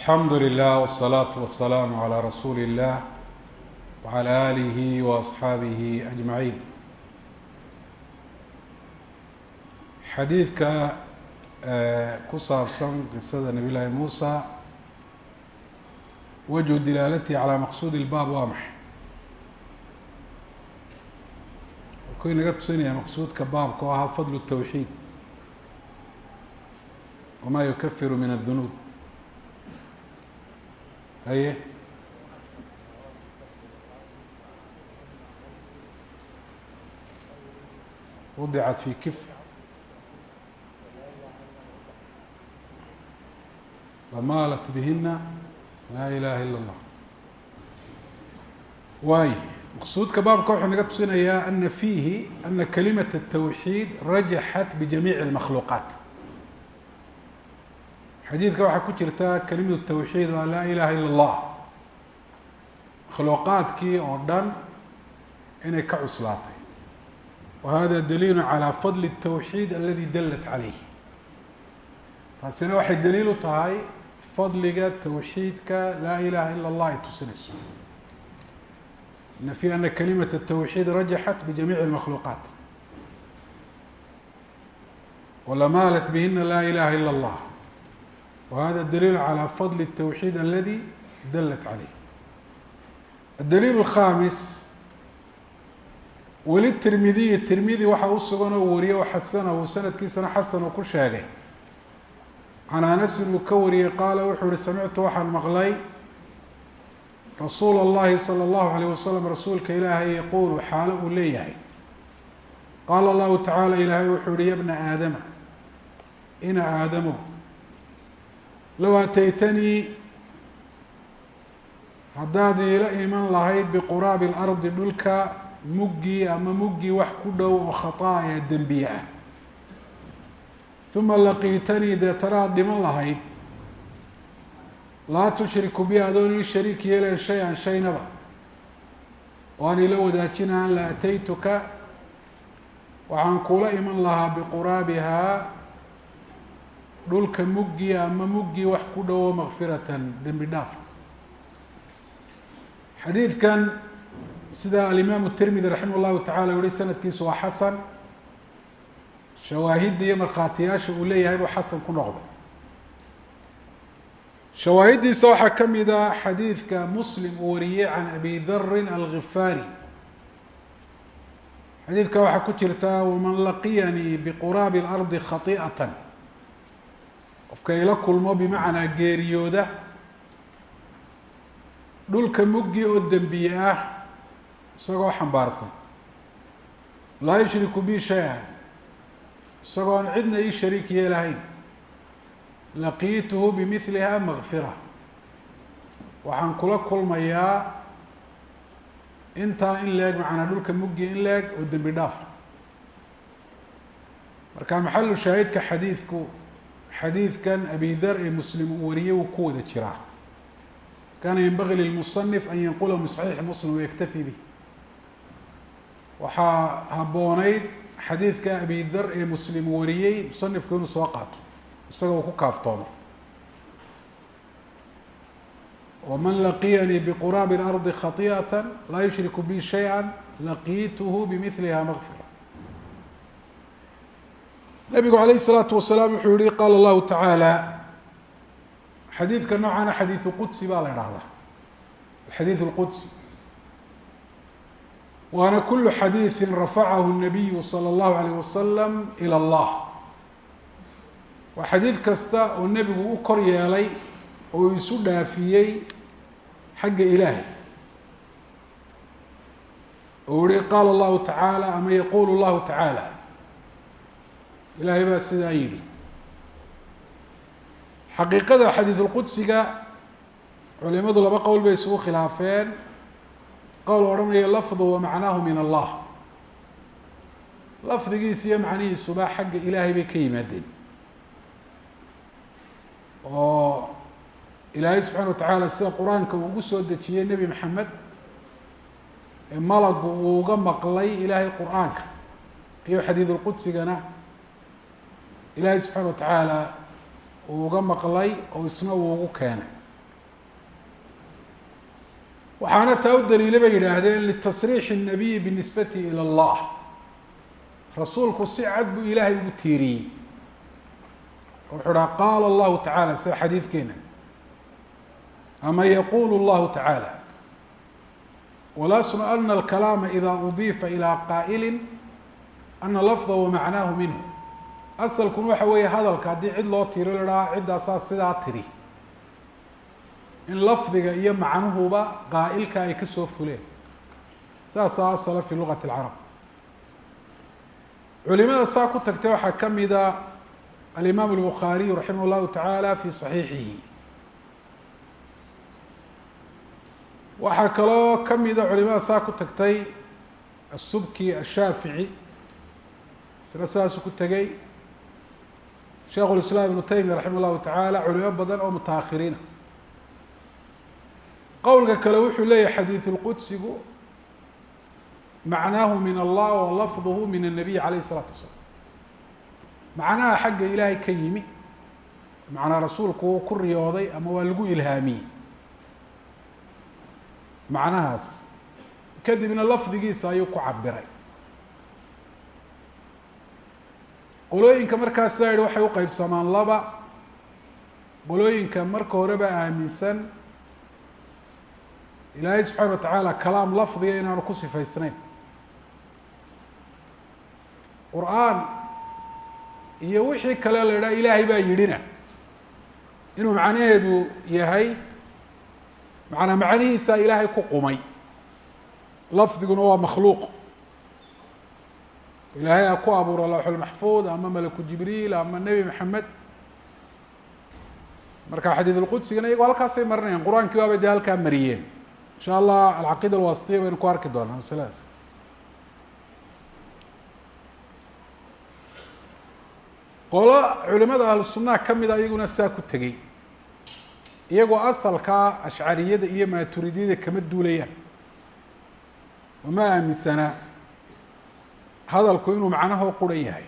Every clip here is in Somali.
alxamdu lilah wالsalaaةu wasalaamu calىa rasuuli اllah wعalى alihi waasxaabihi ajmaciin xadiidka ku saabsan qisada nabiy llaahi muusa wajhu dilaalatihi calaa maqsuudi اlbaab waa maxay ku inaga tusinaya maqsuudka baabka oo ahaa fadlu الtawxiid wama yukafiru min الdunuub haye wadicat fi kif lamaalat bihina laa ilaha ila اllah waay maqsuudka baabka wuxuu naga tusinayaa ana fiihi ana kalimat الtawxiid rajaxat bijamiici اlmakhluuqaat xadiidka waxaa ku jirta kelimatu tawxiid waa laa ilaha ila اllah makhluuqaadkii oo dhan inay ka cuslaatay wa hada daliilu calى fadli الtawxiid aladi dalat calayh taasina waxay daliil u tahay fadliga tawxiidka laa ilaha ila اllah ay tusinayso ina fi ana kalimat الtawxiid rajaxat bijamiici اlmakhluuqaat walamaalat bihina laa ilaha ila اllah whada daliil calى fadl الtawxiid aladi dalat caleyh adaliil الkhamis weli tirmidiyi tirmidi waxaa u sugan oo wariye o xasanahu sanadkiisana xasan uu ku sheegay can anasin uu ka wariyey qaala wuxuu yihi samictu waxaan maqlay rasuul اllahi salى اllahu alيyh wasalam rasuulka ilaahay yaquulu xaalo uu leeyahay qaala اllahu tacaala ilaahay wuxuu yihi ya bna aadama ina aadamo low ataytanii haddaad iila iman lahayd biquraabi اlardi dhulka muggii ama muggii wax ku dhow oo khataaya dembiye ah uma laqiitanii deetana aad dhiman lahayd laa tushriku bi adoon ii shariik yeeleen shay-an shaynaba oo aan ila wadaajinahan la ataytuka waxaan kuula iman lahaa biquraabihaa dhulka muggii ama muggii wax ku dhowo makfiratan dembi dhaaf. Xadiidkan sida alimaamu tirmidi raximah llahu tacala yihi sanadkiisu waa xasan shawaahidda iyo markhaatiyaasha uu leeyahay buu xasan ku noqday. Shawaahidiisa waxaa ka mid a xadiidka muslim uu wariyey can abi darin algifaari xadiidka waxaa ku jirta waman laqiyanii biquraabi اlardi khai'ata qofka ila kulmo bimacnaa geeriyooda dhulka muggii oo dembiye ah isagoo xambaarsan. Laa yushriku bi shay-an isagoo aan cidna ii shariik yeelahayn. Laqiituhu bimiliha makfira waxaan kula kulmayaa intaa in leeg macnaa dhulka muggii in leeg oo dembi dhaaf. Marka maxalu shaahidka xadiidku xadiidkan abi dar ee muslim uu wariyey wuu ku wada jiraa. Kaana yanbagi lilmusanif an yanqula min saxiixi muslim wayaktafi bih. Waxaa habbooneyd xadiidka abi dar ee muslim wariyey musanifku inuu soo qaato isaga uu ku kaaftoomo. Waman laqiyanii biquraabi اlardi khati'ata laa yushriku bi shayئa laqiituhu bimiliha makfira nabigu alayh الsalaatu wasalaam wuxuu yihi qaala اllahu tacaala xadiidka noocana xadiiثu qudsi baa la idhahdaa alxadiiث اlqudsi waana kulu xadiiثi rafacahu الnabiyu salى اllahu alayh wasalam ilى اllah waa xadiid kasta oo nebigu u kor yeelay oo isu dhaafiyey xagga ilaahay oo yihi qaala اllahu tacaala ama yaqulu اllahu tacaala ilahay baa sidaa yidhi. Xaqiiqada xadiidulqudsiga culimadu laba qowl bay isugu khilaafeen. Qowl odhanaya lafdu wa macnaahu min allah. Lafdigiisa iyo macnihiisuba xagga ilaahay bay ka yimaadeen. Oo ilaahay subxana wa tacaala sida qur'aanka uu ugu soo dejiyey nebi maxamed ee malagu uu uga maqlay ilaahay qur'aanka iyo xadiidulqudsigana ilaahay subxaana wa tacaala uu uga maqlay oo isna uu ugu keenay waxaana taa u daliila bay yidhaahdeen litasriixi الnabiyi binisbatihi ilى اllah rasuulku si cad buu ilaahay ugu tiiriyey wuxuu dhaha qaala allahu tacala sida xadiidkeena ama yaqulu اllahu tacaalى walasnu ana alkalaama ida udiifa ilaa qaa'ili ana lafda wamacnaahu minhu asalkun waxa weeye hadalka haddii cid loo tiro la dhaha ciddaasaa sidaa tidhi in lafdiga iyo macnuhuba qaa'ilka ay ka soo fuleen saasaa asala fi lugati اlcarab culimada saa ku tagtay waxaa ka mida alimaam الbukhaariyu raximah اllahu taعala fi صaxiixihi waxaa kaloo ka mida culimada saa ku tagtay asubki ashaafici isna saasuu ku tegey sheikhu lislaam ibnu taymiya raximah اllahu taعala culimo badan oo mutaahiriina qowlka kale wuxuu leeyahay xadiiث اlqudsigu macnaahu min allah wa lafduhu min الnabiy alayh الsalaatu wasalaam macnaha xagga ilaahay ka yimi macnaa rasuulku wuu ku riyooday ama waa lagu ilhaamiyey macnahaas kadibna lafdigiisa ayuu ku cabiray qolooyinka markaas saa yihi waxay uqeybsamaan laba. Qolooyinka marka horeba aaminsan ilaahay subxaana wa tacaala kalaam lafdiga inaanu ku sifaysnayn. Qur'aan iyo wixii kale la idhaha ilaahay baa yidhina. Inuu macnaheedu yahay macnaa macnihiisaa ilaahay ku qumay. Lafdiguna waa makhluuq ilaahay ha ku abuuro lawxulmaxfuud ama malaku jibriil ama nebi maxamed. Marka xadiid ulqudsigana iyagoo halkaasay marinayaan qur'aankii waabay dee halkaa mariyeen. Insha allah alcaqiida alwasitiya baynu ku arki doonaa masaladaas qolo culimada ahlu sunnaha ka mida iyaguna saa ku tegey. Iyagoo asalkaa ashcariyada iyo maaturidiyada kama duulayaan. Wama aaminsanaa hadalku inuu macnaho qura yahay.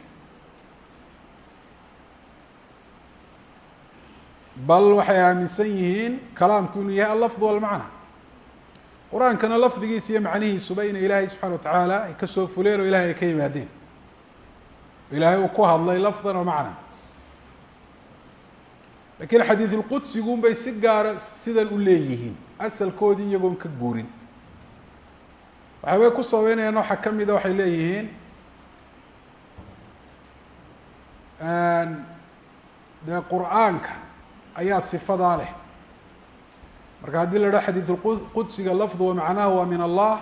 Bal waxay aaminsan yihiin kalaamku inuu yahay allafdu walmacna. Qur'aankana lafdigiisa iyo macnihiisuba inay ilaahay subxana wa tacaala ay ka soo fuleen oo ilahay ay ka yimaadeen. Ilaahay uu ku hadlay lafdan oo macna lakiin xadiid ulqudsigun bay si gaara sidan u leeyihiin. Asalkoodii iyagoon ka guurin. Waxaabay ku sabeynayaan waxaa ka mida waxay leeyihiin dee qur-aanka ayaa sifadaa leh marka haddii la dhaho xadiid qudsiga lafdu wa macnaahu waa min allah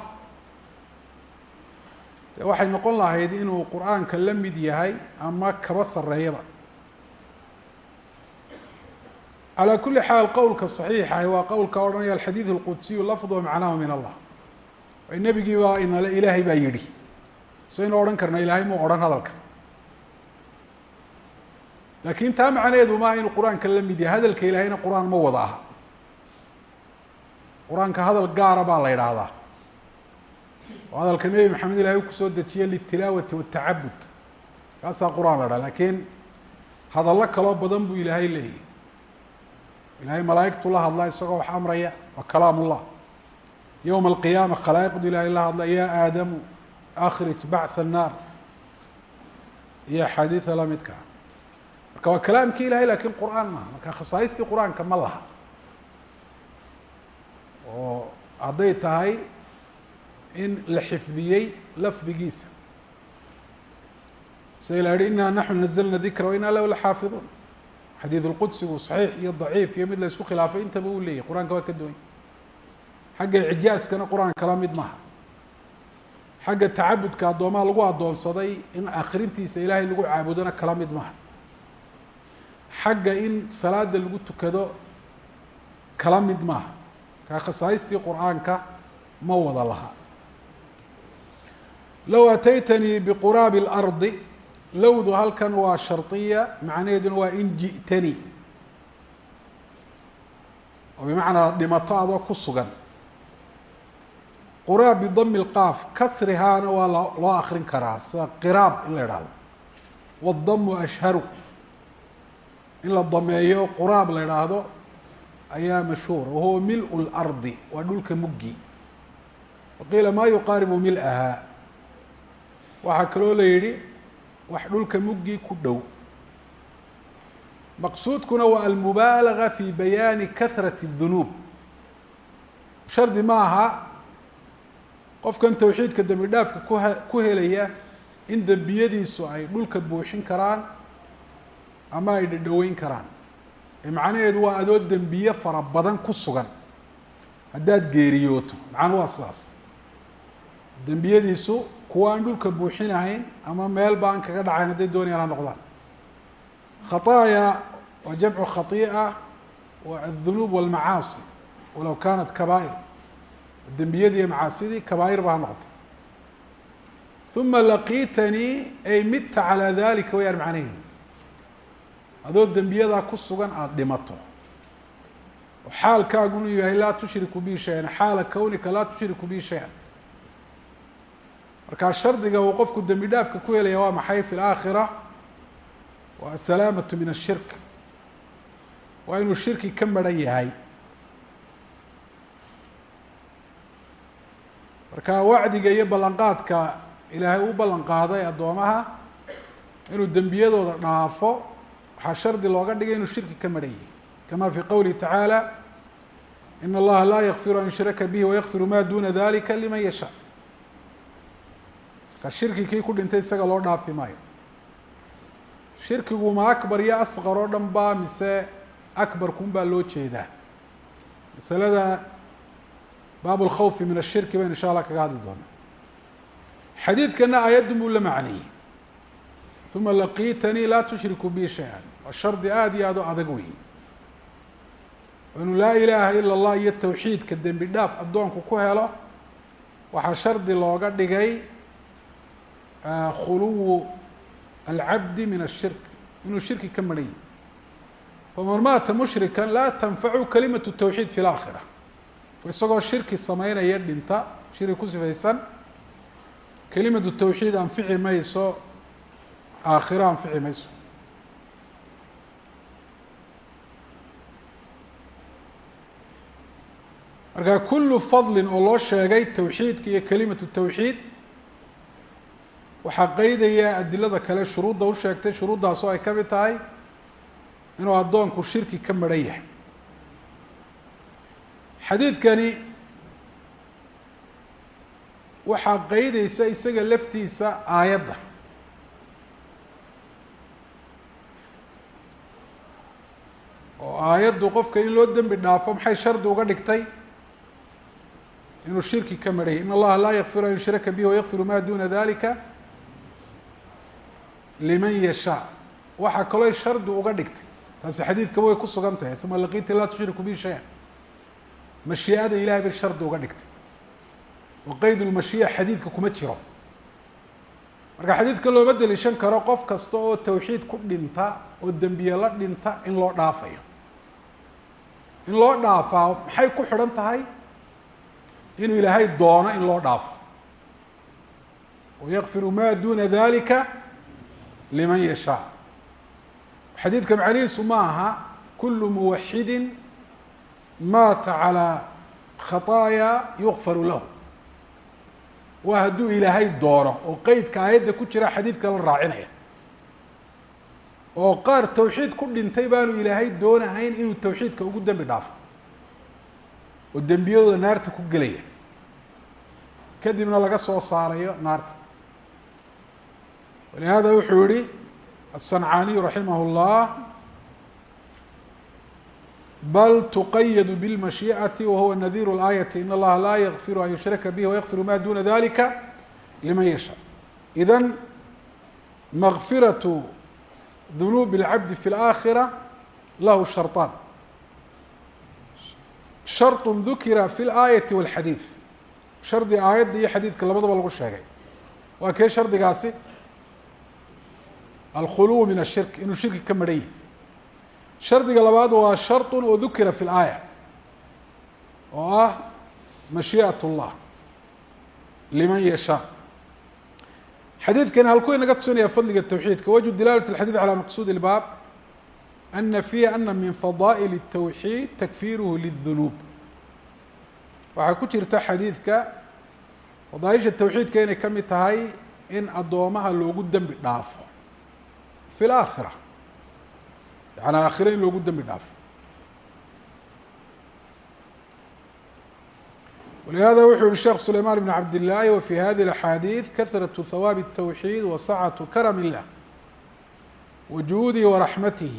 de waxay noqon lahayd inuu qur-aanka la mid yahay ama kaba sareeyaba calى kuli xaal qowlka صaxiixahi waa qowlka odhanaya alxadiid اlqudsiyu lafdu macnaahu min allah ay nebigii baa inale ilaahay baa yidhi saynu odhan karna ilaahay muu odhan hadalkan laakin taa macnaheedu maaha inuu qur'aanka la mid yahay. Hadalka ilaahayna qur'aan ma wada aha. Qur'aanka hadal gaara baa la idhaahdaa oo hadalka nebi maxamed ilahay u ku soo dejiye litilaawati watacabud kaasaa qur'aan la dhaha lakiin hadallo kaloo badan buu ilaahay leeyahy ilahay malaaigtu la hadlaa isagoo wax amraya waa kalaam ullah yowma alqiyaama khalaa'iqdu ilahay la hadla ya aadamu akhrij annaar. Iyo axaadiida lamidka ah marka waa kalaamkii ilahay laakiin qur'aan maaha. Marka khasaaistii qur'aanka ma laha. Oo hadday tahay in la xifdiyey lafdigiisa. Sida la yihi inaa naxnu nazalna dikra wa inaa lahu laxaafiduun. Xadiid اlqudsigu صaxiix iyo daciif iyo mid la isku khilaafay intaba uu leeyahy qur'aanka waa ka duwany xagga icjaaskana qur'aan kala mid maha xagga tacabudka addoomaha lagu addoonsaday in akrintiisa ilaahay lagu caabudona kala mid maha xagga in salaada lagu tukado kala mid maaha. Kaa khasaaistii qur'aanka ma wada laha. Low ataytanii biquraabi اlardi lowdu halkan waa shardiya macnaheeduna waa in ji'tanii oo bimacnaa dhimato adoo ku sugan. Quraab bidami lqaaf kasrihaana waa lo loo akrin karaa sida qiraab in la idhaahdo wadamu ashharu in la dameeyo quraab la idhaahdo ayaa mashhuura wahuwa mil lardi waa dhulka muggi. Waqiila maa yuqaaribu mil-aha. Waxaa kaloo la yidhi wax dhulka muggii ku dhow. Maqsuudkuna waa almubaalaga fi bayaani kahrati الdunuub shardi ma aha qofkan towxiidka dembi dhaafka kuhe ku helaya in dembiyadiisu ay dhulka buuxin karaan ama ay dhadhoweyn karaan. Ee macnaheedu waa adoo dembiye fara badan ku sugan. Haddaad geeriyooto macnu waa sidaas dembiyadiisu kuwa aan dhulka buuxinahayn ama meel ba aan kaga dhacayn hadday doonayaan ha noqdaan. Khataaya waa jamcu khatii'a waa aldunuub walmacaasi walow kaanat kabaa'ir. Dembiyadii macaasidii kabaa'ir ba ha noqotay. Uma laqiitanii ay midta calaa dalika wayaan macnaheedi adoo dembiyadaa ku sugan aada dhimato. Oo xaalkaagu inuu yahay laa tushriku bi shay-an xaala kawnika laa tushriku bi shay-an. Markaa shardiga uu qofku dembi dhaafka ku helaya waa maxay fi laakhira waa asalaamatu min ashirk. Waa inuu shirki ka maran yahay. Marka wacdiga iyo ballanqaadka ilaahay u ballan qaaday addoomaha inuu dembiyadooda dhaafo waxaa shardi looga dhigay inuu shirki ka maran yahay kama fi qowlihi tacaala in allaha laa yakfiru an yushraka bihi wayakfiru ma duna dalika liman yashaa marka shirki kii ku dhintay isaga loo dhaafi maayo shirkigu ma akbar iyo asqar oo dhan ba mise akbarkun baa loo jeedaa masalada baab اlkhawfi min ashirki baynu insha allah kaga hadli doona xadiidkana aayaddan buu la macneeyey uma laqiitanii laa tushriku bi shay-an shardi aada iyo aad o adag weyi inuu laa ilaaha ila اllah iyo towxiidka dembi dhaaf addoonku ku helo waxaa shardi looga dhigay khuluwu alcabdi min ashirk inuu shirki ka maran yahi faman maata mushrika laa tanfacu kalimatu tawxiid fi laakhira isagoo shirki sameynaya dhinta shirki ku sifaysan kelimatu tawxiid anfici mayso aakhiro anfici mayso marka kulu fadlin oo loo sheegay tawxiidka iyo kelimatu tawxiid waxaa qeydaya adilada kale shuruudda u sheegtay shuruuddaas oo ay ka mid tahay inuu addoonku shirki ka maran yahay. Xadiidkani waxaa qeydeysa isaga laftiisa aayadda. Oo aayaddu qofka in loo dembi dhaafo maxay shardi uga dhigtay inuu shirki ka maran yahy in allaha laa yakfiru an yushraka bihi wayakfiru ma duna dalika liman yashaa waxaa kaloo shardi uga dhigtay. Taasi xadiidkaba way ku sugan tahay. Uma laqiita laa tushriku bi shay-a mashii'ada ilahay bay shardi uga dhigtay. Oo qeyd xadiidka kuma jiro. Marka xadiidka looma deliishan karo qof kasta oo tawxiid ku dhinta oo dembiye la dhinta in loo dhaafayo. In loo dhaafaa maxay ku xidhan tahay inuu ilaahay doono in loo dhaafo. Wayakfiru ma duna dalika liman yashaa xadiidka macnihiisu ma aha kulu muwaxidin maata calىa khaطaaya yukfaru lahu. Waa hadduu ilaahay doono oo qeydka aayadda ku jira xadiidka la raacinaya oo qaar tawxiid ku dhintay baanu ilaahay doonahayn inuu tawxiidka ugu dembi dhaafo oo dembiyadooda naarta ku gelaya kadibna laga soo saarayo naarta walihada wuxuu yihi الصنعاniي رaحimه الlه bl تqyd bالمaشhiئaةi وhuوa نdيr الآية in اllaha laa ykfir an yushraka bه وykfir ma duna dalika لman yashاء إذا مغfiraة ذuنوب العabd في الآkhرة lah شharطاn شharط ذukira في الآية والxadيiث shardi aayadda iyo xadiidka labadaba lagu sheegay waa kee shardigaasi alkhuluw min ashirk inuu shirki ka maran yahi shardiga labaad waa sharطu oo dukira fi اlaaya oo ah mashiiئaة اllah liman yashaa xadiidkani halkuu inaga tusinaya fadliga tawxiidka wajhu dilaalat اlxadيid calى maqsuud اlbaab ana fiiha ana min fadaa'il الtawxiid takfiruhu liلdunuub waxaa ku jirta xadiidka fadaaisha tawxiidka inay ka mid tahay in addoomaha loogu dembi dhaafo fi laakhira yaani aakhira in loogu dembi dhaafo ولهذا wuxuu yihi sheekh سليمان بن عبد اللahi وفي hذه الأحاadيث كثرة ثwاب التوحيد وسعة كرم الله وجuودihi ورحمته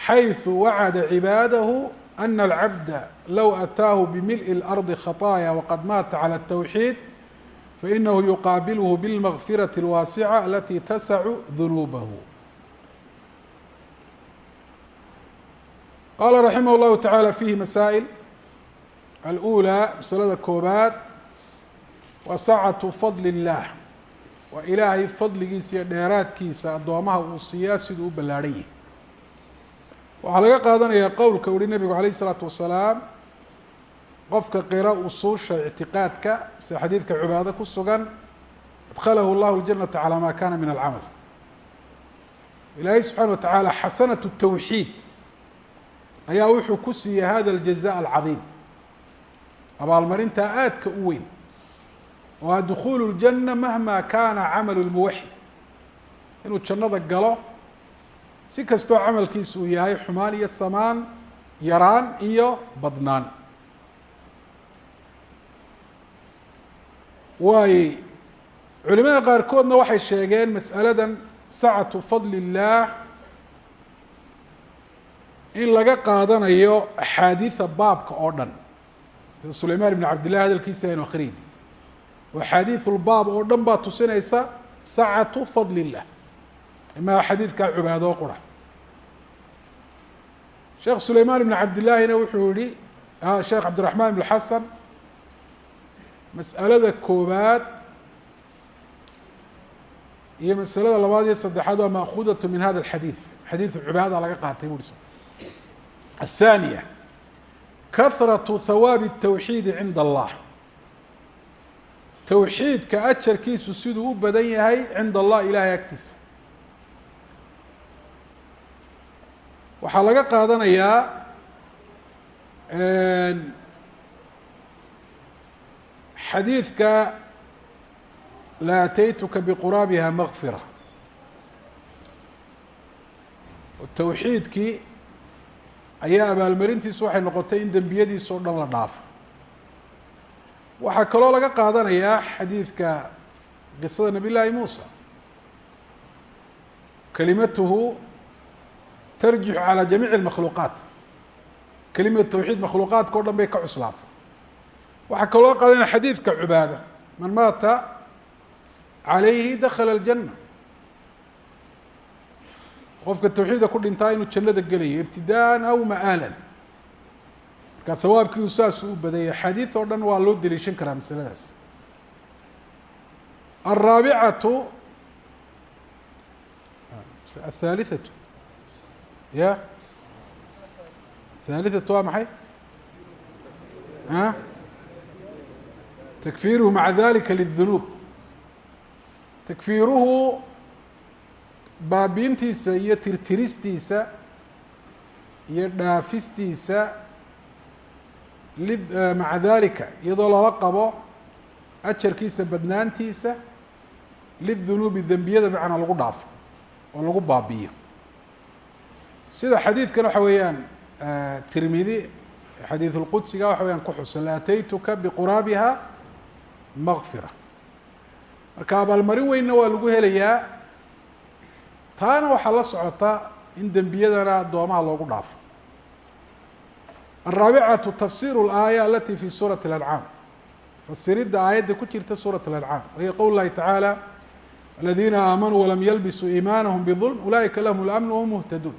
حيث وعد عباده أن العبد لو أتاه بملء الأرض خطايا وقد mات على التوحيد فإنه يقابله بالمغفرة الواسعة التي تسع ذنوبه قال رحمه الله تعالى فيه مسائل الأولى maslada koobaad waa sacatu fadli الlah waa ilaahay fadligiisa iyo dheeraadkiisa addoomaha uu siiyaa siduu u ballaadhan yahay waxaa laga qaadanayaa qowlka uhi nebigu alayه الsalaatu wasalaam qofka qira usuusha ictiqaadka sida xadiidka cibaado ku sugan adkhalahu اllahu اljanata calى ma kana min alcamal ilaahay subxaana wa tacaala xasanaة الtawxiid ayaa wuxuu ku siiyey hada اljazaء alcadiim abaalmarintaa aadka u weyn oo a dukhuulu اljanna mahma kaana camalu lmuwaxid inuu jannada galo si kastoo camalkiisu uu yahay xumaan iyo samaan yaraan iyo badnaan. Waay culimada qaarkoodna waxay sheegeen mas'aladan sacatu fadli اllaah in laga qaadanayo axaadiida baabka oo dhan. Sida sulaymaan ibn cabdillah hadalkiisa aynu akriyin oo axaadiisulbaab oo dhan baa tusinaysa sacatu fadli illah imaa xadiidkaa cibaadoo qura sheekh sulaymaan ibn cabdillaahina wuxuu yihi sheekh cabdiraxmaan ibn xasan mas'alada koobaad iyo masalada labaad iyo saddexaad waa maakhudatu min hada alxadiid xadiidu cibaada laga qaatay buri athaniya kahraةu hawaabi الtawxiidi cinda allah towxiidka ajarkiisu siduu u badan yahay cinda allah ilahay agtiisa waxaa laga qaadanayaa xadiidka la ataytuka bquraabiha makfira towxiidkii ayaa abaalmarintiisu waxay noqotay in dembiyadiisa o dhan la dhaafo. Waxaa kaloo laga qaadanayaa xadiidka qisada nabiy llaahi muusa. Kalimatuhu tarjixu calaa jamiici اmakhluuqaat kelimad tawxiid makhluuqaadka o dhan bay ka cuslaatay. Waxaa kaloo qaadana xadiidka cubaada man maata calayhi dakala اljana qofka tawxiidka ku dhintaa inuu jannada gelayo ibtidaan aw ma'aalan. Markaa hawaabkii uu saas u badayay xadiid oo dhan waa loo deliishan karaa masaladaas. Alraabicatu athalithatu ya thalithatu waa maxay takfiiruhu maca dalika liلdunuub takfiiruhu baabiintiisa iyo tirtiristiisa iyo dhaafistiisa maca dalika iyadoo lala qabo ajarkiisa badnaantiisa lidunuubi dembiyada macnaa lagu dhaafo oo lagu baabiyo sida xadiidkan waxa weeyaan tirmidi xadiid اlqudsiga waxa weyaan ku xusan laataytuka biquraabiha makfira marka abaalmarin weynna waa lagu helayaa taana waxaa la socota in dembiyadana addoomaha loogu dhaafo الرaaبعaة تfsيr الآية اlatي في sورaة الأنعاam fasiridda aayadda ku jirta suraة الأنعاam wahiy qowl الlahi taعaalى الذiina آamanوu وlam ylbisuu iimaanهم بظلم أuلaئika lahm الأمن وhm مهتaduun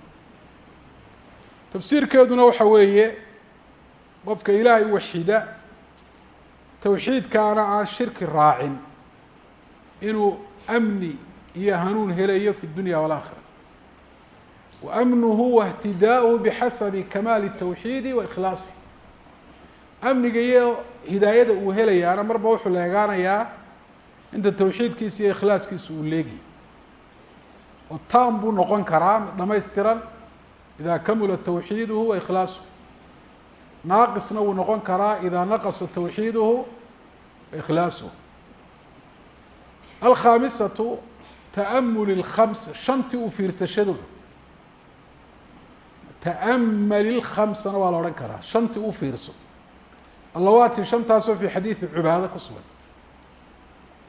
tafsiirkeeduna waxa weeye qofka ilaahay u towxiidkaana aan shirki raacin inuu amni iyo hanuun helayo fi dunya walaakhira wa amnuhu wahtidaa'uhu bixasabi kamaali tawxiidi wa ikhlaasi. Amniga iyo hidaayada uu helayaana marba wuxuu leegaanayaa inta towxiidkiisa iyo ikhlaaskiisa uu leegi. Oo taam buu noqon karaa dhamaystiran idaa kamula tawxiiduhu wa ikhlaasuhu naaqisna wuu noqon karaa idaa naqasa tawxiiduhu wa ikhlaasuhu alkhaamisatu taamuli اlkhamsa shantii u fiirsashadooda taamali lkhamsana waa la odhan karaa shantii u fiirso allawaati shantaasoo fi xadiidi cubaada ku sugan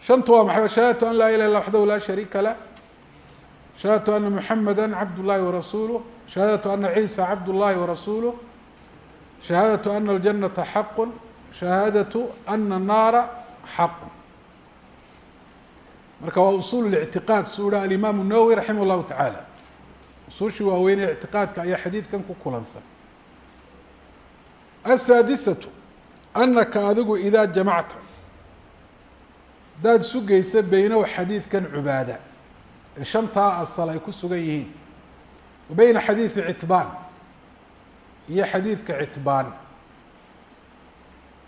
shanta waa maxay shahadatu an laa ilaha illa waxdahu laa shariika lah shahadatu ana muxamada cabd llaahi warasuuluh shahaadatu ana ciisa cabdullaahi warasuuluh shahaadatu ana aljanata xaqun shahaadatu ana annaara xaqun. Marka waa usul اlictiqaad suu iha alimaamu nawowi raximah llahu tacaala usushii waaweynee ictiqaadka ayaa xadiidkan ku kulansan. Asaadisatu anaka adigu idaa jamacta hadaad sugaysa beynahu xadiidkan cubaada ee shantaa asal ay ku sugan yihiin wa beyna xadiidi citbaan iyo xadiidka citbaan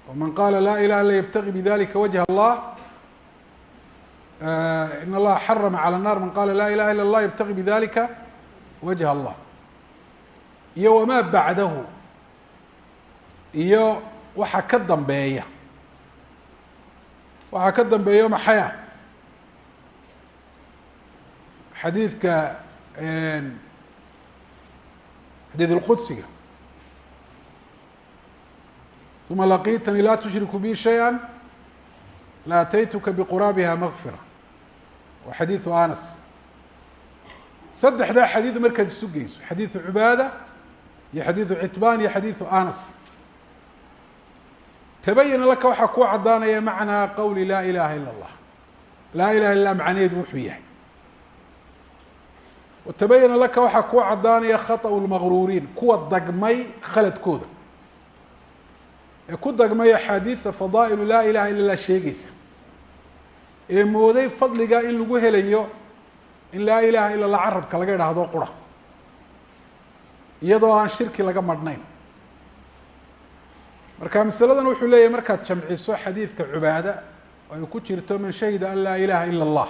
waman qaala laa ilaha illa ybtagi bidalika wajha allah in allaha xarama calى الnar man qala laa ilaha illa اllah ybtagi bidalika wajha allah iyo wamaa bacdahu iyo waxa ka dambeeya waxaa ka dambeeya maxaya xadiidka dilqudsiga uma laqiitanii laa tushriku bi shaya la ataytuka biquraabiha makfira wa xadiidu anas saddexdaa xadiid markaad isu geyso xadiidu cubaada iyo xadiidu citbaan iyo xadiidu anas tabayana laka waxaa kuu caddaanaya macnaa qowli laa ilaha ila اllah laa ilaha illa macnaheedu wuxuu yahay watabayana laka waxaa kuu caddaanaya khaطأu lmaqruuriin kuwa dagmay khaladkooda ee ku dagmay axaadiida fadaa'ilu laa ilaha illa lah sheegaysa ee mooday fadliga in lagu helayo in laa ilaha illa allah carabka laga idhaahdo qura iyadoo aan shirki laga madhnayn marka masaladan wuxuu leeyahay markaad jamciso xadiidka cubaada ay ku jirto man shahida an laa ilaha ila اllah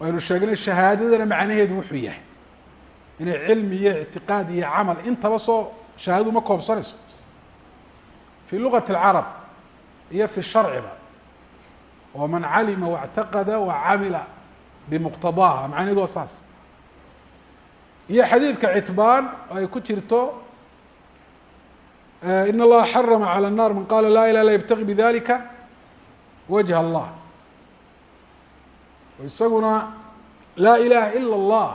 waynu sheegnay shahaadadana macnaheedu wuxuu yahay inay cilmi iyo ictiqaad iyo camal intaba soo shahaadadu ma koobsanayso fi lugati اlcarab iyo fi sharciba oo man calima واctaqada wacamila bimuqtadaaha macnaheedu waa saas iyo xadiidka citbaan oo ay ku jirto in اllaha xarama calى الnar man qala laa ilah la ybtagi bidalika wajha allah isaguna laa ilaaha ila allah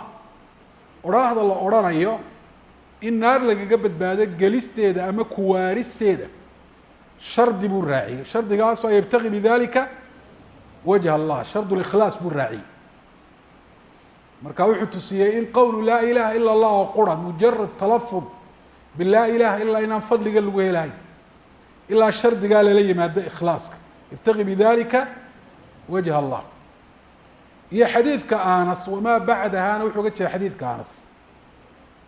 odhaahda la odhanayo in naar lagaga badbaado gelisteeda ama kuwaaristeeda. Shardi buu raaciyey. Shardigaasoo yabtagi bidalika wajh allah shard اlkhlaas buu raaciyey. Marka wuxuu tusiyey in qowlu laa ilaha ila اllah oo qura mujarad talafud bilaa ilaha ilaa inaan fadliga lagu helahayn ilaa shardigaa lala yimaado ikhlaaska. Ibtagi bidalika wajh allah iyo xadiidka anas wamaa bacdahana wuxuu ga jeeda xadiidka anas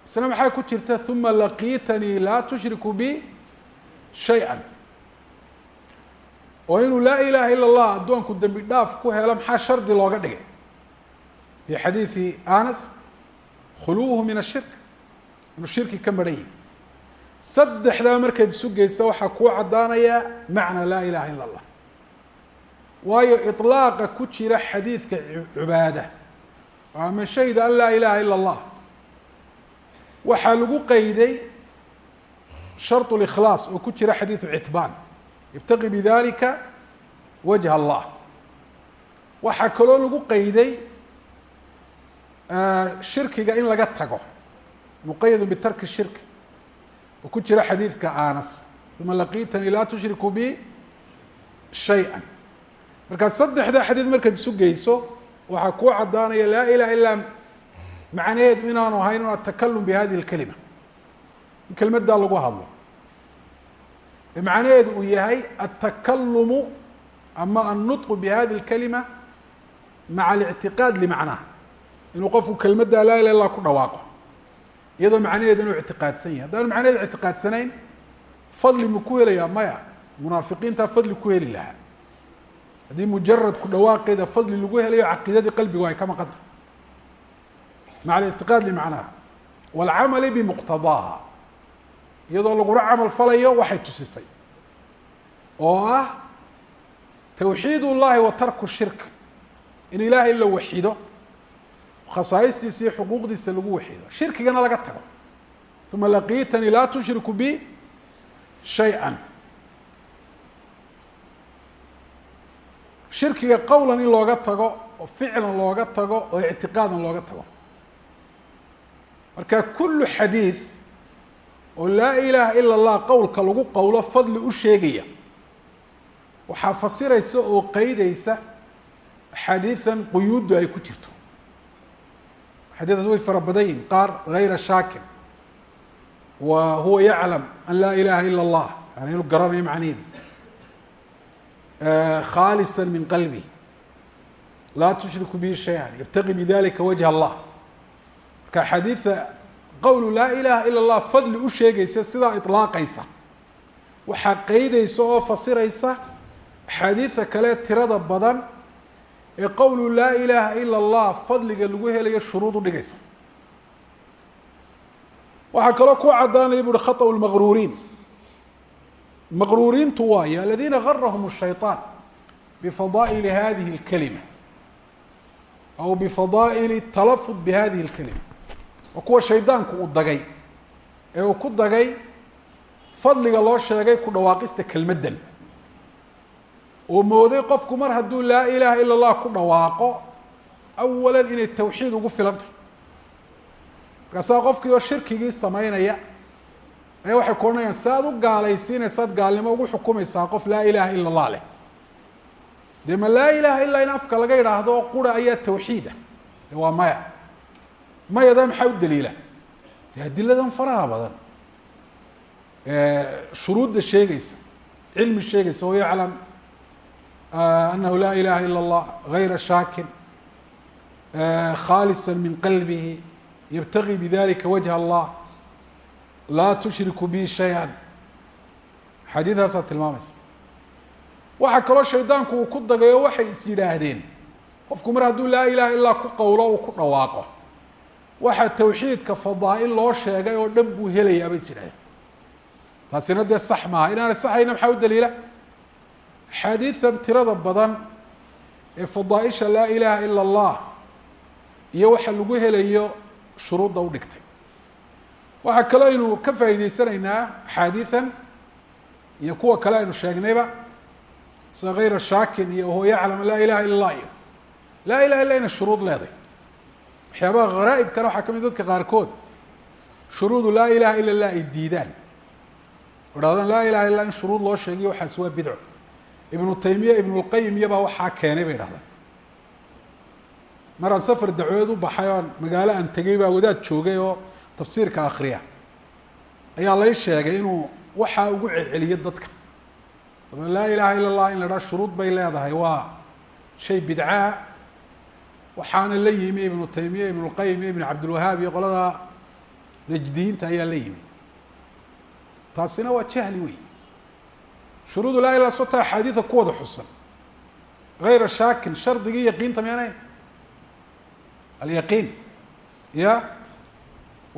isna maxaa ku jirta uma laqiitanii laa tushriku bi shay-a oo inuu laa ilaha ila اllah addoonku dembi dhaaf ku helo maxaa shardi looga dhigay? Fi xadiidi anas khuluuhu min ashirk inuu shirki ka maran yahi saddexdaa markaad isu geysa waxaa kuu caddaanaya macna laa ilaha ila اllah waayo iطlaaqa ku jira xadiidka cubaada waa man shahida an laa ilaha ila اllah waxaa lagu qeyday sharط اlikhlaas oo ku jira xadiidu citbaan ibtaqi bidalika wajha allah waxaa kaloo lagu qeyday shirkiga in laga tago muqayadu bitarki shirki oo ku jira xadiidka anas uma laqiitanii laa tushriku bi shayئa markaa saddexda xadiid markaad geyso waxaa kuu cadaanaya laa ilaha ilaa macnaheedu inaanu ahayn atakalum bi hadihi اlkalima in kelmaddaa lagu hadlo. Macnaheedu uu yahay altakalumu ama annutqu bihadi اlkalima maca alictiqaad limacnaha inuu qofku kelmaddaa laa ilaha illa ku dhawaaqo. Iyadoo macnaheedu inuu ictiqaadsan yahay. Haddaan macnaheedu ictiqaadsanayn fadli ma ku helayaa maya. Munaafiqiintaa fadli ku heli lahaa haddii mujarad ku dhawaaqeeda fadli lagu helayo caqiidadii qalbigu ay ka maqanta. Maca alictiqaad limacnaha wاlcamali bimuqtadaaha. Iyadoo lagula camal falayo waxay tusisay. Oo ah towxiid ullahi wa tarku shirk. In ilaahay la waxido khasaa'istiisa iyo xuquuqdiisa lagu waxido shirkigana laga tago. Uma laqiitanii laa tushriku bi shay-an shirkiga qowlan in looga tago oo ficlan looga tago oo ictiqaadan looga tago. Marka kulu xadiid oo laa ilaaha ila اllah qowlka lagu qowlo fadli u sheegaya. Waxaa fasiraysa oo qeydeysa axaadiidan quyuuddu ay ku jirto. Xadiidaas way fara badan yihiin qaar gayra shaakir wa huwa yaclam an laa ilaha ila اllah yani inuu garanayo macniheedi khaalisa من qalbi لا tushriku bihi shay-an ibtaqi وجه الله. allah marka xadiida qowlu laa ilaha ila allah fadli u sheegaysa sidaa ilaaqaysa waxaa qeydaysa oo fasiraysa. axaadiida kale tirada badan ee qowlu laa ilaaha ila allah fadliga lagu helayo shuruud u dhigaysa. waxaa kaloo ku caddaanaya bu uhi khaطأu maqruuriintu waayo aladiina garahum الshayطaan bifadaa'ili hadihi اlkalima aw bifadaa'ili talafud bihadihi اlkalima waa kuwa shaydaanku uu dagay ee uu ku dagay fadliga loo sheegay ku dhawaaqista kelmaddan oo mooday qofku mar hadduu laa ilaaha ila اllah ku dhawaaqo awala inay tawxiid ugu filantay markaasaa qofkii oo shirkigii samaynaya ayaa waxay ku odhanayaan saaad u gaalaysiinaysaad gaalnimo ugu xukumaysaa qof laa ilaha ila اllah leh. Dee ma laa ilaha ilaa in afka laga idhaahdo oo qura ayaa tawxiida. De waa maya. Mayadaa maxaa u daliila? De adiladan faraha badan. Shuruudda sheegaysa cilmi sheegaysa o yaclam anahu laa ilaha ila اllah gayra shaakin khaalisa min qalbihi yabtagi bidalika wajha allah laa tushriku bi shay-an xadiidaasaa tilmaamaysa waxaa kaloo shaydaanku uu ku dagayo waxay is yidhaahdeen qofku mar hadduu laa ilaha illah ku qowlo uu ku dhawaaqo waxaa tawxiidka fadaa-il loo sheegay oo dhan buu helayaa bay is yidhahdeen taasina dee sax maaha inaanay saxayna maxaa u daliila axaadiidan tirada badan ee fadaa-isha laa ilaha ila allah iyo waxa lagu helayo shuruudda u dhigtay waxaa kaloo aynu ka faa'iideysanaynaa axaadiidan iyo kuwa kale aynu sheegnayba sida kayra shaakin iyo huwa yaclam laa ilaha ila اllah iyo laa ilaha illa inay shuruud leeday waxyaabaha gharaaibkana waxaa ka mid dadka qaarkood shuruudu laa ilaha ila اllah ay diidaan. O dhahdaan laa ilaha illa in shuruud loo sheegiyo waxaas waa bidco. Ibnu taymiya ibnu lqayim iyabaa waxaa keenay bay dhahdaan maraan safar dacwadeed u baxay oon magaalo aan tegay baa wadaad joogay oo tafsiirka akriya ayaa lay sheegay inuu waxaa ugu celceliyo dadka. Daba laa ilaha ila اllah in la dhaha shuruud bay leedahay waa shay bidcaa waxaana la yimi ibnu taymiya ibnu lqayim iyo ibnu cabdilwahaab iyo qolada najdiyiinta ayaa la yimi. Taasina waa jahli wey shuruudu laa ilah sota axaadiida ku wada xusan. Gayra shaakin shardigii yaqiinta miyaanayn alyaqiin. Ya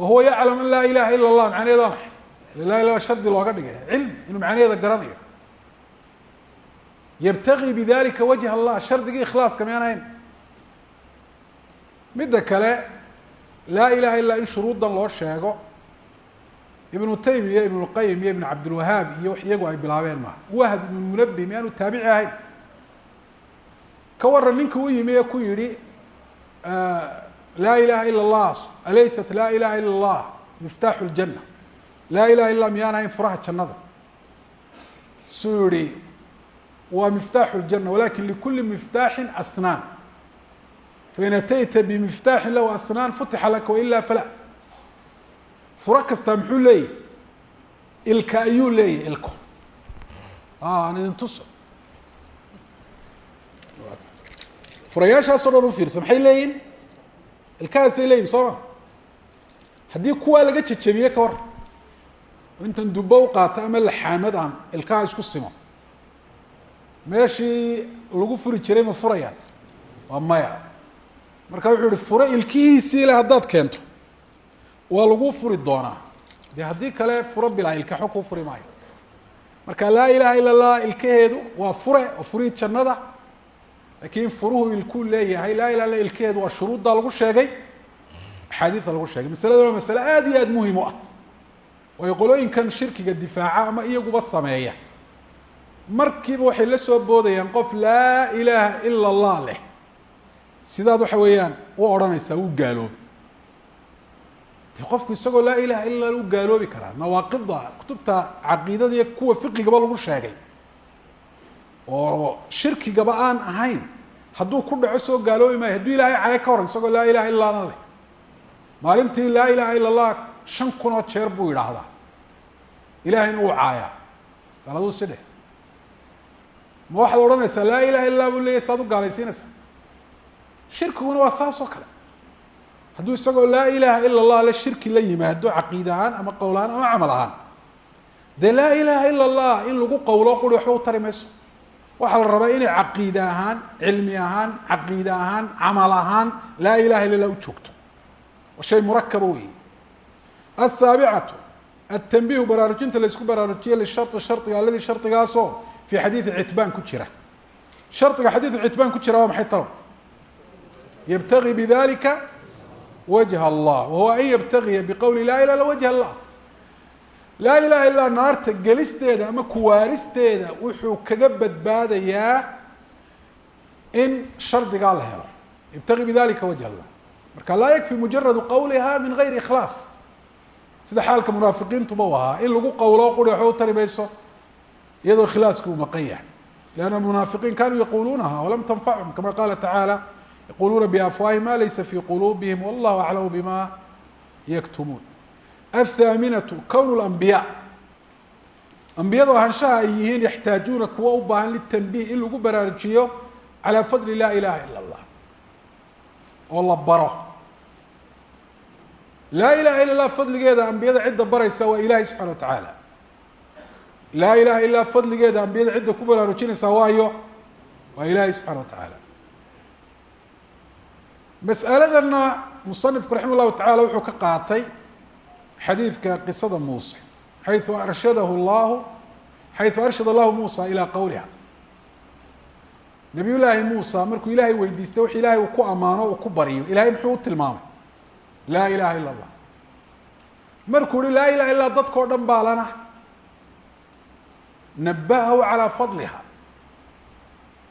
wa huwa yaclam an laa ilaha ila اllah macnaheeda waa maxay la ilah shardi looga dhigay cilmi inuu macnaheeda garanayo yabtagi bidalika wajha allah shardigii ikhlaaska miyaanayn midda kale laa ilaha illaa in shuruuddan loo sheego ibnu taymiya ibnu lqayim iyo ibnu cabdilwahaab iyo iyagu ay bilaabeen maaha wahb ibnu munabi miyaanu taabici ahayn ka waran ninka u yimi ee ku yihi laa ilaha ila allah alaysat laa ilaha ila allah miftaaxu ljana laa ilaha illa miyaan ahayn furaha jannada. Suu yihi waa miftaaxu ljana walakin likuli miftaaxin asnaan. Fain atayta bimiftaaxin lahu asnaan futixa laka wailaa fala. Furo kastaa muxuu leeyahy ilka ayuu leeyahy ilko. Aan idin tuso. Furayaashaasoo dhan ufiirsa maxay leeyihiin ilkahaasay leeyihiin soo ma? Haddii kuwaa laga jejebiye ka war intan dubbo u qaato ama laxaamad aan ilkaha isku simo. Meeshii lagu furi jiray ma furayaan? Waa maya. Marka wuxuu yihi furo ilkihiisii le haddaad keento. Waa lagu furi doonaa. De haddii kale furo bilaa ilkaxo kuu furi maayo. Marka laa ilaha ila allah ilkaheedu waa fure oo furihii jannada laakiin furuhu ilkuu leeyahay laa ilaha illa ilkaheedu waa shuruudda lagu sheegay axaadiida lagu sheegay. Waa masale aada iyo aada muhiim u ah. Waayo qolooyinkan shirkiga difaaca ama iyaguba sameeya. Markiiba waxay la soo boodayaan qof laa ilaaha ila allah leh. Sidaad waxa weeyaan u odhanaysaa wuu gaaloobay de qofku isagoo laa ilaha illa u gaaloobi karaa? Nawaaqida kutubta caqiidada iyo kuwa fiqigaba lagu sheegay oo shirkigaba aan ahayn hadduu ku dhaco soo gaaloobi maayo hadduu ilahay cayo ka horan isagoo laa ilaha illa ana leh. Maalintii laa ilaha illa allah shan kun oo jeer buu yidhaahdaa. Ilahayna uu caayaa. Bal aduu si dheh. Ma waxaad odhanaysaa laa ilaha illa buu leeyahy saad u gaalaysiinaysaa shirkiguna waa saas oo kale. Hadduu isagoo laa ilaha ila allah le shirki la yimaado caqiida ahaan ama qowl ahaan ama camal ahaan dee laa ilaha ila allah in lagu qowlo quri waxba u tari mayso waxaa la rabaa inay caqiide ahaan cilmi ahaan caqiide ahaan camal ahaan laa ilaha illa lah u joogto. Waa shay murakaba weyi asaabicatu atanbihu baraarujinta laysku baraarujiye lishari shardiga aladii shardigaasoo fi xadiidi citbaan ku jira. Shardiga xadiidu citbaan ku jira waa maxay talo ybtagi bidalika wajha allah wahuwa an yabtagiya biqowli laa ilah illa wajha allah laa ilaha illaa naarta gelisteeda ama kuwaaristeeda wuxuu kaga badbaadayaa in shardigaa la helo. Yabtagi bidalika wajha allah. Marka laa yakfi mujaradu qowliha min gayri ikhlaas. Sida xaalka munaafiqiintuba u ahaa in lagu qowlo quri waxba u tari mayso iyadoo ikhlaaska uu maqan yahay. Lanna munaafiqiin kanuu yaquluunaha walam tanfachum kama qaala tacaala yaquluuna biafwaahi ma laysa fi quluubihim wallahu aclamu bima yaktumuun athaaminatu kown lambiya ambiyadu ahaanshaha ay yihiin yaxtaajuuna kuwa u baahan litanbiih in lagu baraarujiyo calaa fadli laa ilaha ila allah oo la baro laa ilaha illa lah fadligeeda ambiyada cidda baraysa waa ilahi subxana wa tacaala laa ilaha illaa fadligeeda ambiyada cidda ku baraarujinaysaa waayo waa ilaahi subxana wa tacaala mas'aladana musanifku raxima llahu tacala wuxuu ka qaatay xadiidka qisada muuse xayu arshadahu llahu xayثu arshada allahu muusa ilaa qowliha nabiy llaahi muusa markuu ilaahay weydiistay wix ilahay uu ku ammaano uu ku baryo ilahay muxuu u tilmaamay laa ilaha ila اllah markuu hi laa ilaha illa dadkao dhan baa lana nabahahu calaa fadliha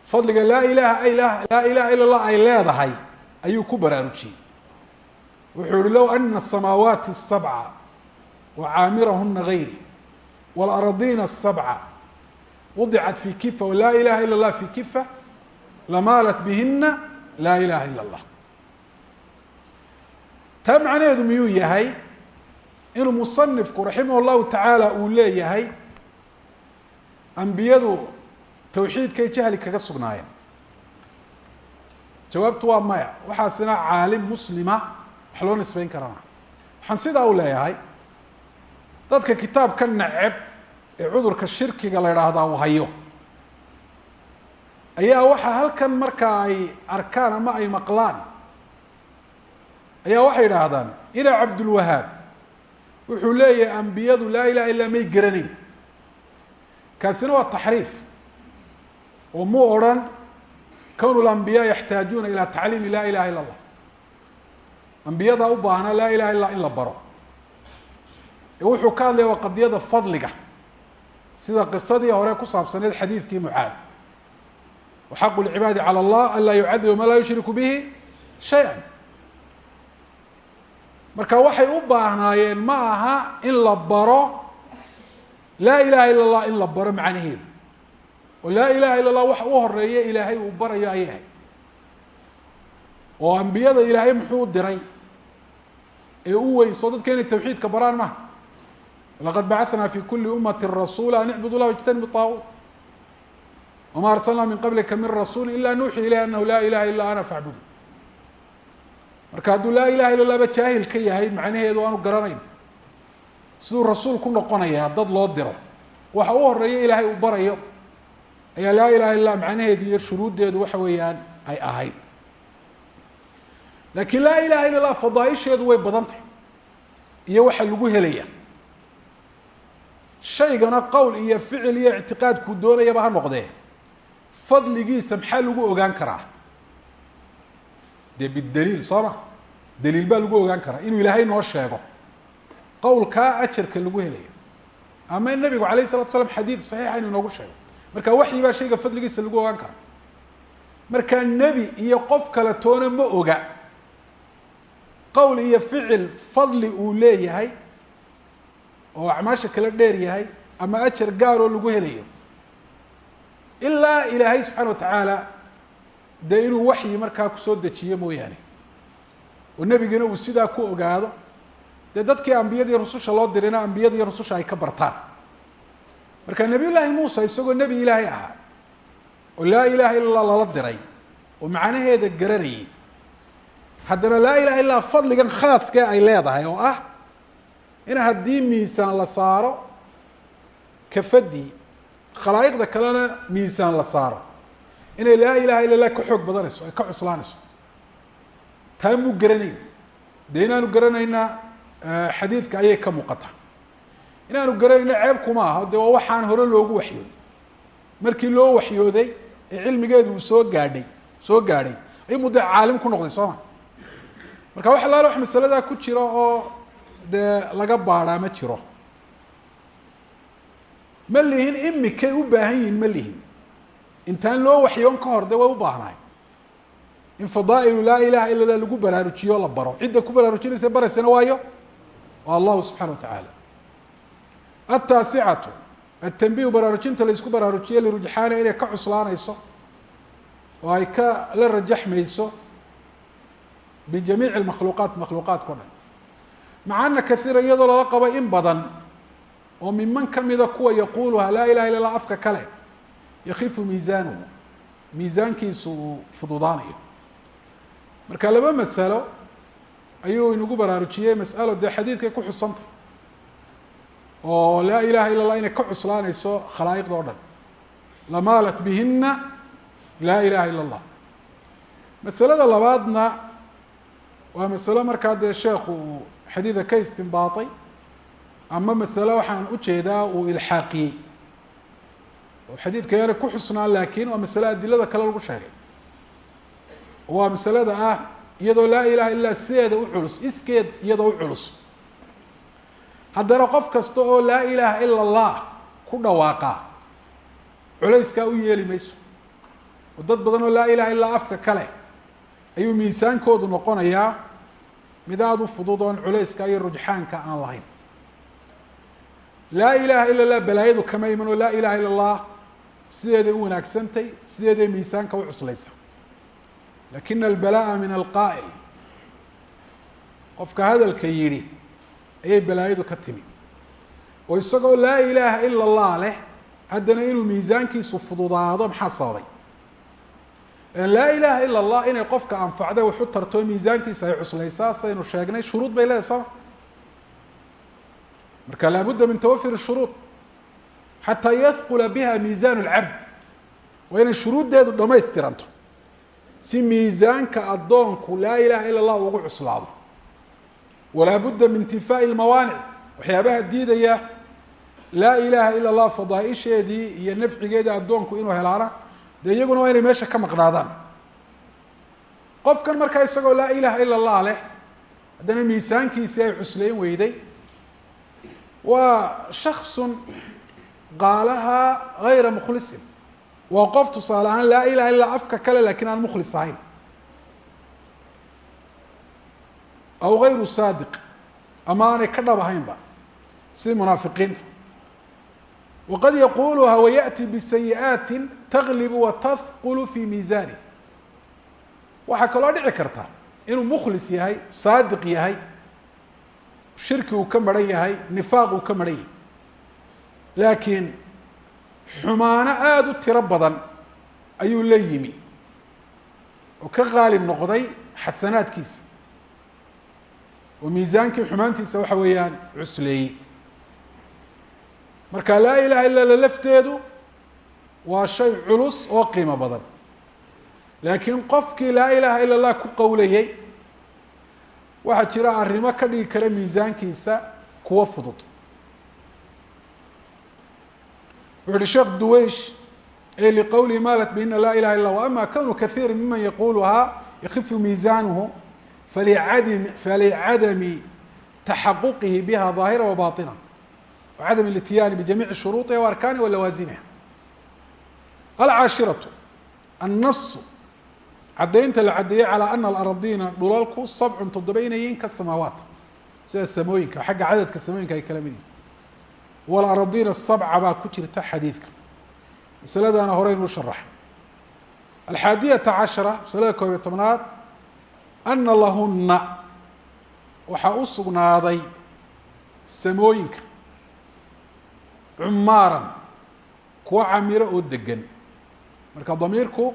fadliga laa ilaha laa ilaha ila اllah ay leedahay ayuu ku baraarujiyey wuxuu yihi low ana الsamaawaati الsabca wacaamirahuna gayri wاlaradiina الsabca wadicat fi kifa walaa ilaha ila اllah fi kifa lamaalat bihina laa ilaha ila اllah taa macnaheedu miyuu yahay inuu musanifku raximah اllahu tacaala uu leeyahay ambiyadu tawxiidkay jahli kaga sugnaayeen jawaabtu waa maya waxaasina caalim muslima wax loo nisbeyn karana waxaan sidaa u leeyahay dadka kitaabka naceb ee cudurka shirkiga la idhaahdaa uu hayo. Ayaa waxaa halkan marka ay arkaan ama ay maqlaan. Ayaa waxay idhaahdaan ina cabdulwahaab wuxuu leeyahay ambiyadu laa ilaha illaa may garanayn kaasina waa taxriif. Oo muu odrhan kown lambiyaa yaxtaajuuna ilaa tacliimi laa ilaha illa allah. Ambiyadaa u baahnaa laa ilaha illa in la baro wuxuu ka hadlaya waa qadiyada fadliga sida qisadii hore ku saabsaneed xadiidkii mucaad waxaqu lcibaadi calى اllah an laa yucadiba ma laa yushriku bihi shaya marka waxay u baahnaayeen ma aha in la baro laa ilaha ila اllah in la baro macnaheedu oo laa ilaha illa اllah wax u horeeya ilaahay uu barayo ayay ahay oo ambiyada ilaahay muxuu diray ee u weyn soo dadka inay tawxiidka baraan maha laqad bacathnaa fi kuli umati rasuula an icbudu lah wاjtanibu طaaguut wma arslna min qablika min rasuuli ila nuuxi ilayh anahu laa ilaha illa ana facbudu marka hadduu laa ilaha illa laba jaahil ka yahay macnaheedu aanu garanayn siduu rasuul ku noqonayaa dad loo diro waxa u horreeya ilaahay uu barayo ayaa laa ilaha illa macnaheedu iyo shuruuddeedu waxa weeyaan ay ahayd laakiin laa ilaha illa lah fadaaisheedu way badantay iyo waxa lagu helaya shaygana qowl iyo ficil iyo ictiqaadkuu doonayaba ha noqdee. Fadligiisa maxaa lagu ogaan karaa? Dee bidaliil soo ma? Daliil baa lagu ogaan karaa. Inuu ilaahay noo sheego. Qowlkaa ajarka lagu helayo. Ama nabigu alayh الsalatu slam xadiid saxiixa inuu inoogu sheego marka waxyi baa shayga fadligiisa lagu ogaan karaa. Marka nebi iyo qof kale toona ma oga. Qowl iyo ficil fadli uu leeyahay oo acmaasha kala dheer yahay ama ajar gaaroo lagu helayo. Ilaa ilaahay subxaana watacaala dee inuu waxyi markaa ku soo dejiyo mooyaane. Oo nebigina uu sidaa ku ogaado dee dadkii ambiyadii rususha loo dirayna ambiyadii rususha ay ka bartaan. Marka nebiy llaahi muusa isagoo nebi ilaahay ahaa oo laa ilaha illa lala diray oo macnaheeda garanayay haddana laa ilaha illa fadligan khaaskee ay leedahay oo ah in haddii miisaan la saaro kafadii khalaa'iqda kalena miisaan la saaro. Inay laa ilaha illa lah ka xoog badanayso ay ka cuslaanayso. Taa muu garanayn? Dee inaanu garanaynaa xadiidka ayay ka muuqataa. Inaanu garanayno ceeb kuma aha de waa waxaan hore loogu waxyooday markii loo waxyooday ee cilmigeedu uu soo gaadhay soo gaadhay. Ayuu dee caalim ku noqday soo ma? Marka wax alaala wax masaladaa ku jiro oo dee laga baadhaa ma jiro. Ma lihin imikay u baahan yihiin ma lihin. Intaan loo waxyoon ka hor de way u baahnaay in fadaa'ilu laa ilaha illa lah lagu baraarujiyo la baro. Cidda ku baraarujinaysa baraysana waayo? Waa allahu subxana wa tacaala ataasicatu atanbihu baraarujinta la isku baraarujiye lirujxaana inay ka cuslaanayso oo ay ka la rajaxmayso bijamiici اmakhluuqaat makhluuqaadka o dhan maca ana kaiira iyadoo lala qabo in badan oo miman kamida kuwa yaquluha laa ilaha illa lah afka kale yakifu miisaanuhu miisaankiisu uu fududaanayo marka laba masalo ayuu inagu baraarujiyey masalo dee xadiidkay ku xusantay oo laa ilaha illa اlah inay ka cuslaanayso khalaa'iqda o dhan. Lamaalat bihina laa ilaha illa اllah masalada labaadna waa masalo markaa dee sheekhu uu xadiida ka istinbaaطay ama masalo waxaan u jeedaa uu ilxaaqiyey. Oo xadiidka yaana ku xusnaan laakin waa masalo adilada kale lagu sheegay. Waa masalada ah iyadoo laa ilaha illa sideeda u culus iskeed iyadoo u culus. Haddana qof kasta oo laa ilaha ila اllah ku dhawaaqa culayskaa u yeeli mayso. Oo dad badan oo laa ilaha illaa afka kale ayuu miisaankoodu noqonayaa mid aada u fudud culayska iyo rujxaanka aan lahayn. Laa ilaaha ila llah balaayadu kama iman oo laa ilaha ila allah sideeday u wanaagsantay sideeday miisaanka u cuslaysa lakina albalaa'a min alqaa'il. Qofka hadalka yidhi ayay balaayadu ka timi. Oo isagoo laa ilaaha ila allah leh haddana inuu miisaankiisu fududaado maxaa sababay? laa ilaha ila اllah inay qofka anfacday waxu tarto miisaankiisa ay cuslaysaa saynu sheegnay shuruud bay leedahay sooma marka laabudda min tawafir shuruud xataa yahqula biha miisaan اlcabd waa inay shuruuddeedu dhamaystiranto si miisaanka addoonku laa ilaha ila اllah ugu cuslaado walaa budda min intifaaءi اlmawaanic waxyaabaha diidaya laa ilaha ila اllah fadaaisheedii iyo nafcigeedii addoonku inuu helaana dee iyaguna waa inay meesha ka maqnaadaan. Qofkan markaa isagoo laa ilaha ila اllah leh haddana miisaankiisii ay cusleyn weyday waa shaksun qaalaha gayra mukhlisin. Waa qof tusaale ahaan laa ilaha illa afka kale laakiin aan mukhlis ahayn. Aw gayru saadiq ama aanay ka dhab ahaynba sidii munaafiqiinta. Waqad yaquluha wayaأti bisayi'aati taglibu watahqulu fi miisanih waxaa kaloo dhici karta inuu mukhlis yahay saadiq yahay shirki uu ka maran yahay nifaaq uu ka maran yahay. Laakiin xumaano aada u tiro badan ayuu la yimi oo ka qaalib noqday xasanaadkiisa. Oo miisaankii xumaantiisa waxa weeyaan cusleeyey marka laa ilaha illa la waa shay culus oo qiimo badan laakiin qofkii laa ilaha ila اllah ku qowlayay waxaa jira arrimo ka dhigi kara miisaankiisa kuwa fudud wuxu uhi sheekh duweysh ay liqowlihi malat bina laa ilaha illa hu ama kownu kaiiri miman yaquluhaa yakifu miisanuhu falicadami falicadami taxaquqihi biha ظaahira wa baطina wacadam اlityaani bijamiici shuruuطiha waarkaaniha wa lawaasimiha alcaashiraةu annasu caddaynta la caddeeyey calى ana alaradiina dhulalku sabcun toddoba inay yihiin kasamaawaat sida samooyinka xagga cadadka samooyinka ay kala mid yihiin walaradiina sabca baa ku jirta xadiidka masaladana horeynu u sharaxay alxaadiyata cashara masalada koob iyo tobnaad ana lahuna waxaa u sugnaaday samooyinka cumaaran kuwa camiro oo degan marka damiirku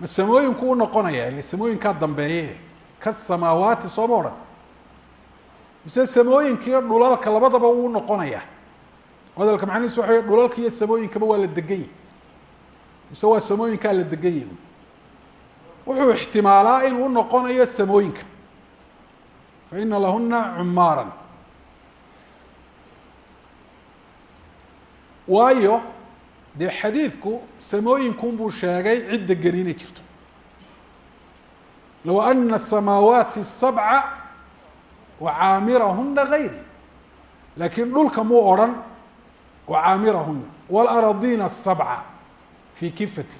ma samooyinku u noqonaya ile samooyinkaa dambeeye ka samaawaati sooma odhan. Mise samooyinkiiyo dhulalka labadaba uu noqonaya. Hadalka macnihiisu waxa wey dhulalka iyo samooyinkaba waa la degan yahi mise waa samooyinkaa la degan yahi wuxuu ixtimaalaa inuu noqonayo samooyinka. Fa ina lahuna cumaaran. Waayo dee xadiidku samooyinkunbuu sheegay cid degani inay jirto low ana الsamaawaati الsabca wacaamirahuna gayri laakiin dhulka muu odrhan wacaamirahuna wاlaradiina الsabca fi kifati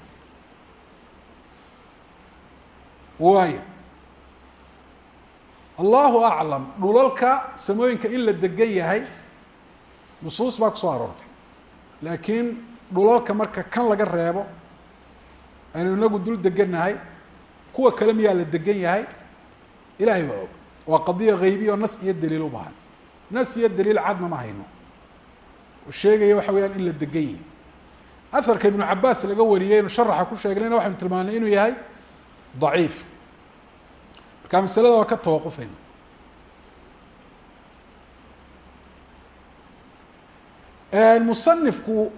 waayo allahu aclam dhulalka samooyinka in la degan yahay nusuus baa kusoo aroortay laakiin dhulalka marka kan laga reebo aynu inagu dul degannahay kuwa kale miyaa la degan yahay? Ilahay baa og waa qadiya haybiya nas iyo daliil u baahan. Nas iyo daliil cadna ma hayno. Oo sheegaya waxa weyaan in la degan yahay. Aharka ibnu cabaas laga wariyey inu sharaxa ku sheegnayna waxaynu tilmaanay inuu yahay daciif. Marka masalada waa ka tawaqufayna. Musanifku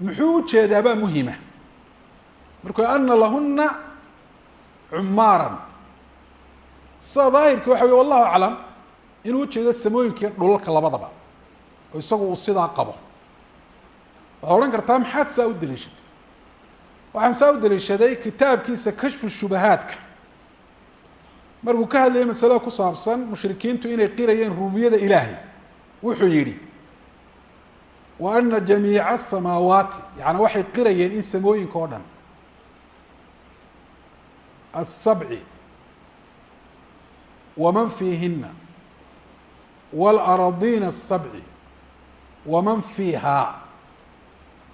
muxuu ujeedaabaa muhima markuu ana lahuna cumaaran. Sida daahirka waxa wey wallahu aclam inuu ujeedo samooyinka dhulalka labadaba oo isagu uu sidaa qabo. Waxaa odhan kartaa maxaad saa u daliishatay waxaan saa u daliishaday kitaabkiisa kashfu shubahaadka. Markuu ka hadlayay masalada ku saabsan mushrikiintu inay qirayeen rububiyada ilaahay wuxuu yihi wa ana jamiica asamaawaati yaani waxay qirayeen in samooyinka oo dhan. Asabci waman fiihina waalaradiina asabci waman fiihaa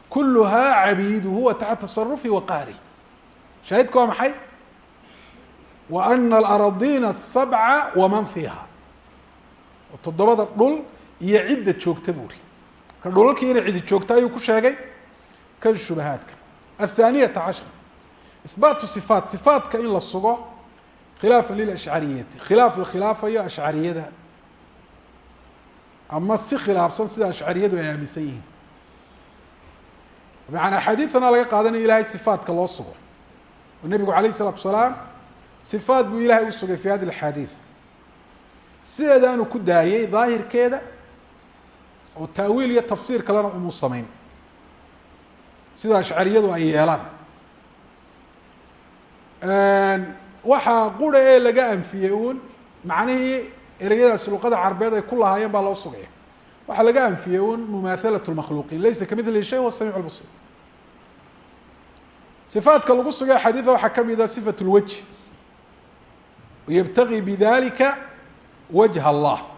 kuluhaa cabiidu huwa taxta tasarufi wa qahrih shaahidka waa maxay? Wa ana alaradiina asabca waman fiihaa toddobada dhul iyo cidda joogta buuri ka dhulalkii inay cidi joogta ayuu ku sheegay kan shubahaadka. Athaaniyata cashra ihbaatu sifaat. Sifaatka in la sugo khilaafa lilashcariyati khilaaf la khilaafayo ashcariyada. Ama si khilaafsan sida ashcariyadu ay aaminsan yihiin. Macanaa axaadiidana laga qaadanaya ilahay sifaatka loo sugo. Oo nebigu alayh isalaatu salaam sifaat buu ilahay u sugay fi hadi axaadiid sideedaanu ku daayey daahirkeeda oo taawiil iyo tafsiir kalena umu samayn. Sida ashcariyadu ay yeelaan. Waxaa qura ee laga anfiyey uun macnihii ereyadaas luqada carbeed ay ku lahaayeen baa loo sugaya. Waxaa laga anfiyey un mumaathalat lmakhluuqiin laysa kamidlihi shay huwa samiic lbasir sifaadka lagu sugay axaadiida waxaa ka mid a ah sifat lwajh yabtaqi bidalika wajha allah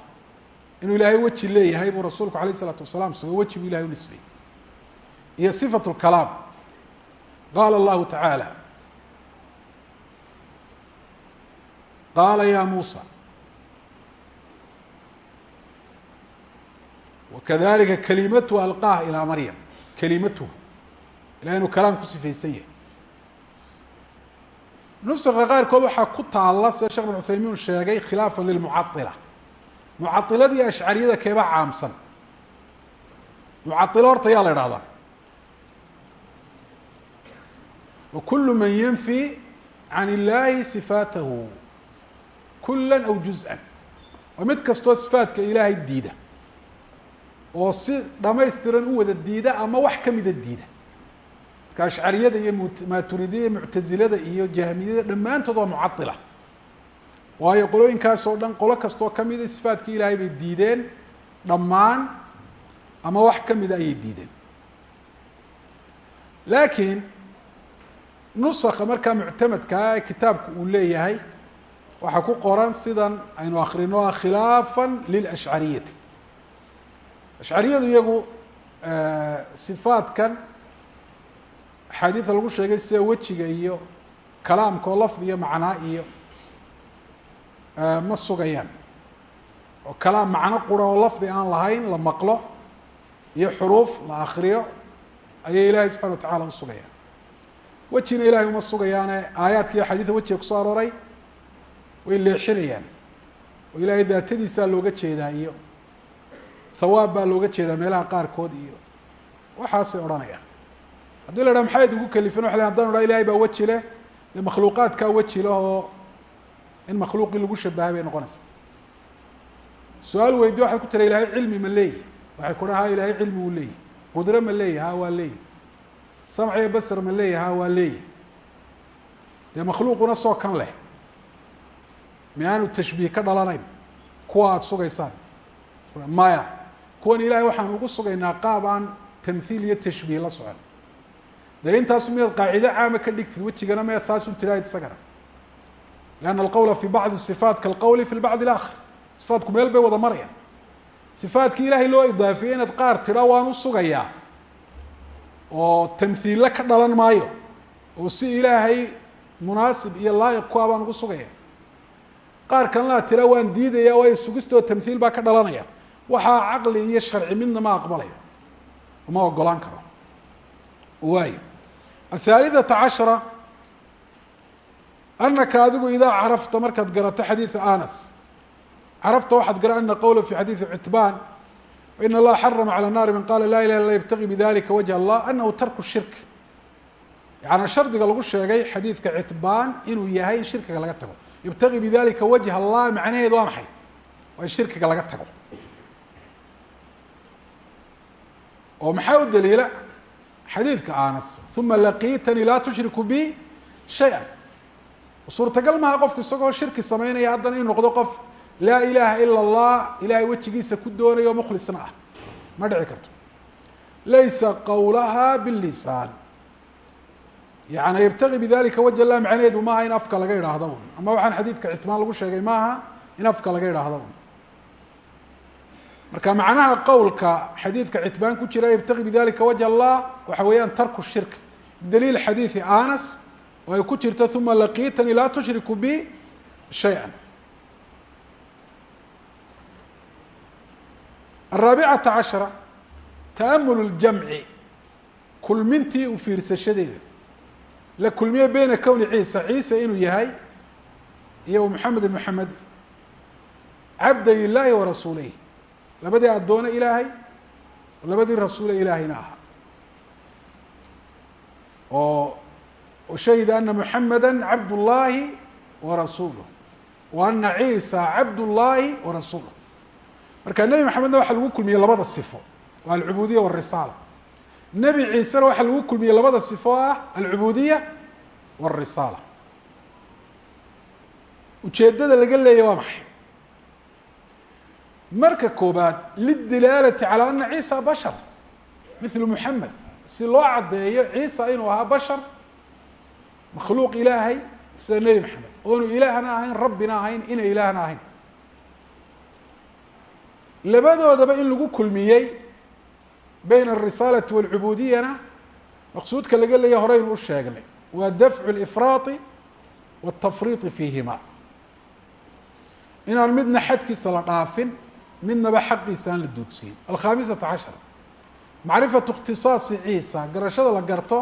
inuu ilaahay weji leeyahay buu rasuulku alayه الsalaatu wasalaam sugo weji buu ilahay u nisbay iyo صifaة الkalaam qaala الlahu taعaalى qaala ya muusى wakadalika kalimatu alqaha ilىa maryam kalimatuhu ilahay inuu kalaam ku sifaysan yahay nusqa qaarkood waxaa ku taalla sida shekh bin cuthaymiin sheegay khilaafa lilmucaila mucailada ashcariyada keeba caamsan. Mucailo horta yaa la idhahdaa wa kulu man yanfi can illahi sifaatahu. Kula aw juz'an. Waa mid kastoo sifaatka ilaahay diida. Oo si dhamaystiran u wada diida ama wax kamida diida. Marka ashcariyada iyo maaturidiyada iyo muctazilada iyo jahmiyada dhammaantood waa mucadila waayo qolooyinkaas oo dhan qolo kastoo kamida sifaatkii ilaahay bay diideen dhammaan ama wax kamida ayay diideen. Laakiin nusaka markaa muctamadkaa ee kitaabku uu leeyahay waxaa ku qoran sidan aynu akrino ah khilaafa lilashcariyati ashcariyadu iyagu sifaatkan axaadiida lagu sheegay sida wejiga iyo kalaamka oo lafdi iyo macnaa iyo ma sugayaan. Oo kalaam macno qura oo lafdi aan lahayn la maqlo iyo xuruuf la akriyo ayay ilaahay subxana wa tacala usugayaan wejina ilahay uma sugayaane aayaadka iyo xadiida wejiga ku soo arooray way leexinayaan. Oo ilaahay daatadiisaa looga jeedaa iyo hawaab baa looga jeedaa meelaha qaarkood iyo waxaasay odhanayaan. Haddii la dhaha maxay idinku kalifin waxa hadan dha ilahay baa weji leh dee makhluuqaadkaa weji leh oo in makhluuqii lagu shabahay bay noqonaysaa su'aal weydi waxaad ku tira ilahay cilmi ma leeyahy waxay ku dhaha ilahay cilmi uu leeyahy qudro ma leeyahy ha waa leeyahy samc iyo basr ma leeyahy ha waa leeyahy dee makhluuquna soo kan leh. Miyaanu tashbiih ka dhalanayn kuwa aada sugaysaan. Maya kuwan ilahay waxaan ugu sugaynaa qaab aan tamhiil iyo tashbiih la socon. Dee intaasu miyaad qaacido caama ka dhigtid wejigana miyaad saasun tidhaahid isagana lianna alqowla fi bacdi sifaat kalqowli fi lbacdi alaakhar sifaatku meel bay wada marayaan sifaatkii ilaahay loo idaafiyey inaad qaar tidha waan u sugayaa oo tamhiille ka dhalan maayo oo si ilaahay munaasib iyo laayiq ku ah baan ugu sugaya qaar kalena tira waan diidaya waayo sugistoo tamhiil baa ka dhalanaya waxaa caqli iyo sharci midna ma aqbalayo uma ogolaan karo waayo athaalithata cashara anaka adigu idaa carafta markaad garato xadiida anas carafta waxaad gara ana qowla fi xadiidi citbaan in allaha xarama calى naari man qala la ilaha illa ybtagi bidalika wajh allah anahu tarku shirk yaani shardiga lagu sheegay xadiidka citbaan inuu yahay in shirkiga laga tago yubtagi bidalika wajh allah macnaheedu waa maxay waa in shirkiga laga tago oo maxaa u daliila xadiidka anas uma laqiitanii laa tushriku bi shay-a suurtagal maha qofku isagoo shirki samaynaya haddana inuu noqdo qof laa ilaha ila allah ilahay wejigiisa ku doonayo mukhlisna ah. Ma dhici karto. Laysa qowlaha bilisaan yani yabtagi bidalika wajh allah macnaheedu maaha in afka laga idhaahdo un. Ama waxaan xadiidka citmaan lagu sheegay maaha in afka laga idhaahdo un. Marka macnaha qowlka xadiidka citbaan ku jira yabtagi bidalika wajh allah waxa weeyaan tarku shirk. Bidaliil xadiidi anas oo ay ku jirto uma laqiitanii laa tushriku bi shaya araabicata cashara taamul اljamci kulmintii u fiirsashadeeda la kulmiye beyna kowni ciisa ciise inuu yahay iyo maxamed maxamed cabday illaahi wa rasuuleyh labadii addoone ilaahay labadii rasuule ilaahayna ahaa oo shahida ana muxameda cabd llaahi wa rasuuluh wa ana ciisa cabd llaahi wa rasuuluh. Marka nebi maxamedna waxaa lagu kulmiyey labada sifo waa alcubuudiya warisaala nebi ciisena waxaa lagu kulmiyey labada sifo ah alcubuudiya warisaala ujeeddada laga leeya waa maxay? Marka koobaad lidilaalati calى ana ciisa bashar mithlu muxamed si loo caddeeyo ciisa inuu ahaa bashar makhluuq ilaahay sida nebi maxamed. Oonu ilaahna ahayn rabbina ahayn ina ilaahna ahayn. Labadoodaba in lagu kulmiyey bayna alrisaalati walcubudiyana maqsuudka laga leeya horeynu u sheegnay waa dafcu lifraati waltafriiطi fiihima inaan midna xadkiisa la dhaafin midnaba xaqiisa aan la duudsiin alkhamisata cashara macrifatu اkhtisaasi ciisa garashada la garto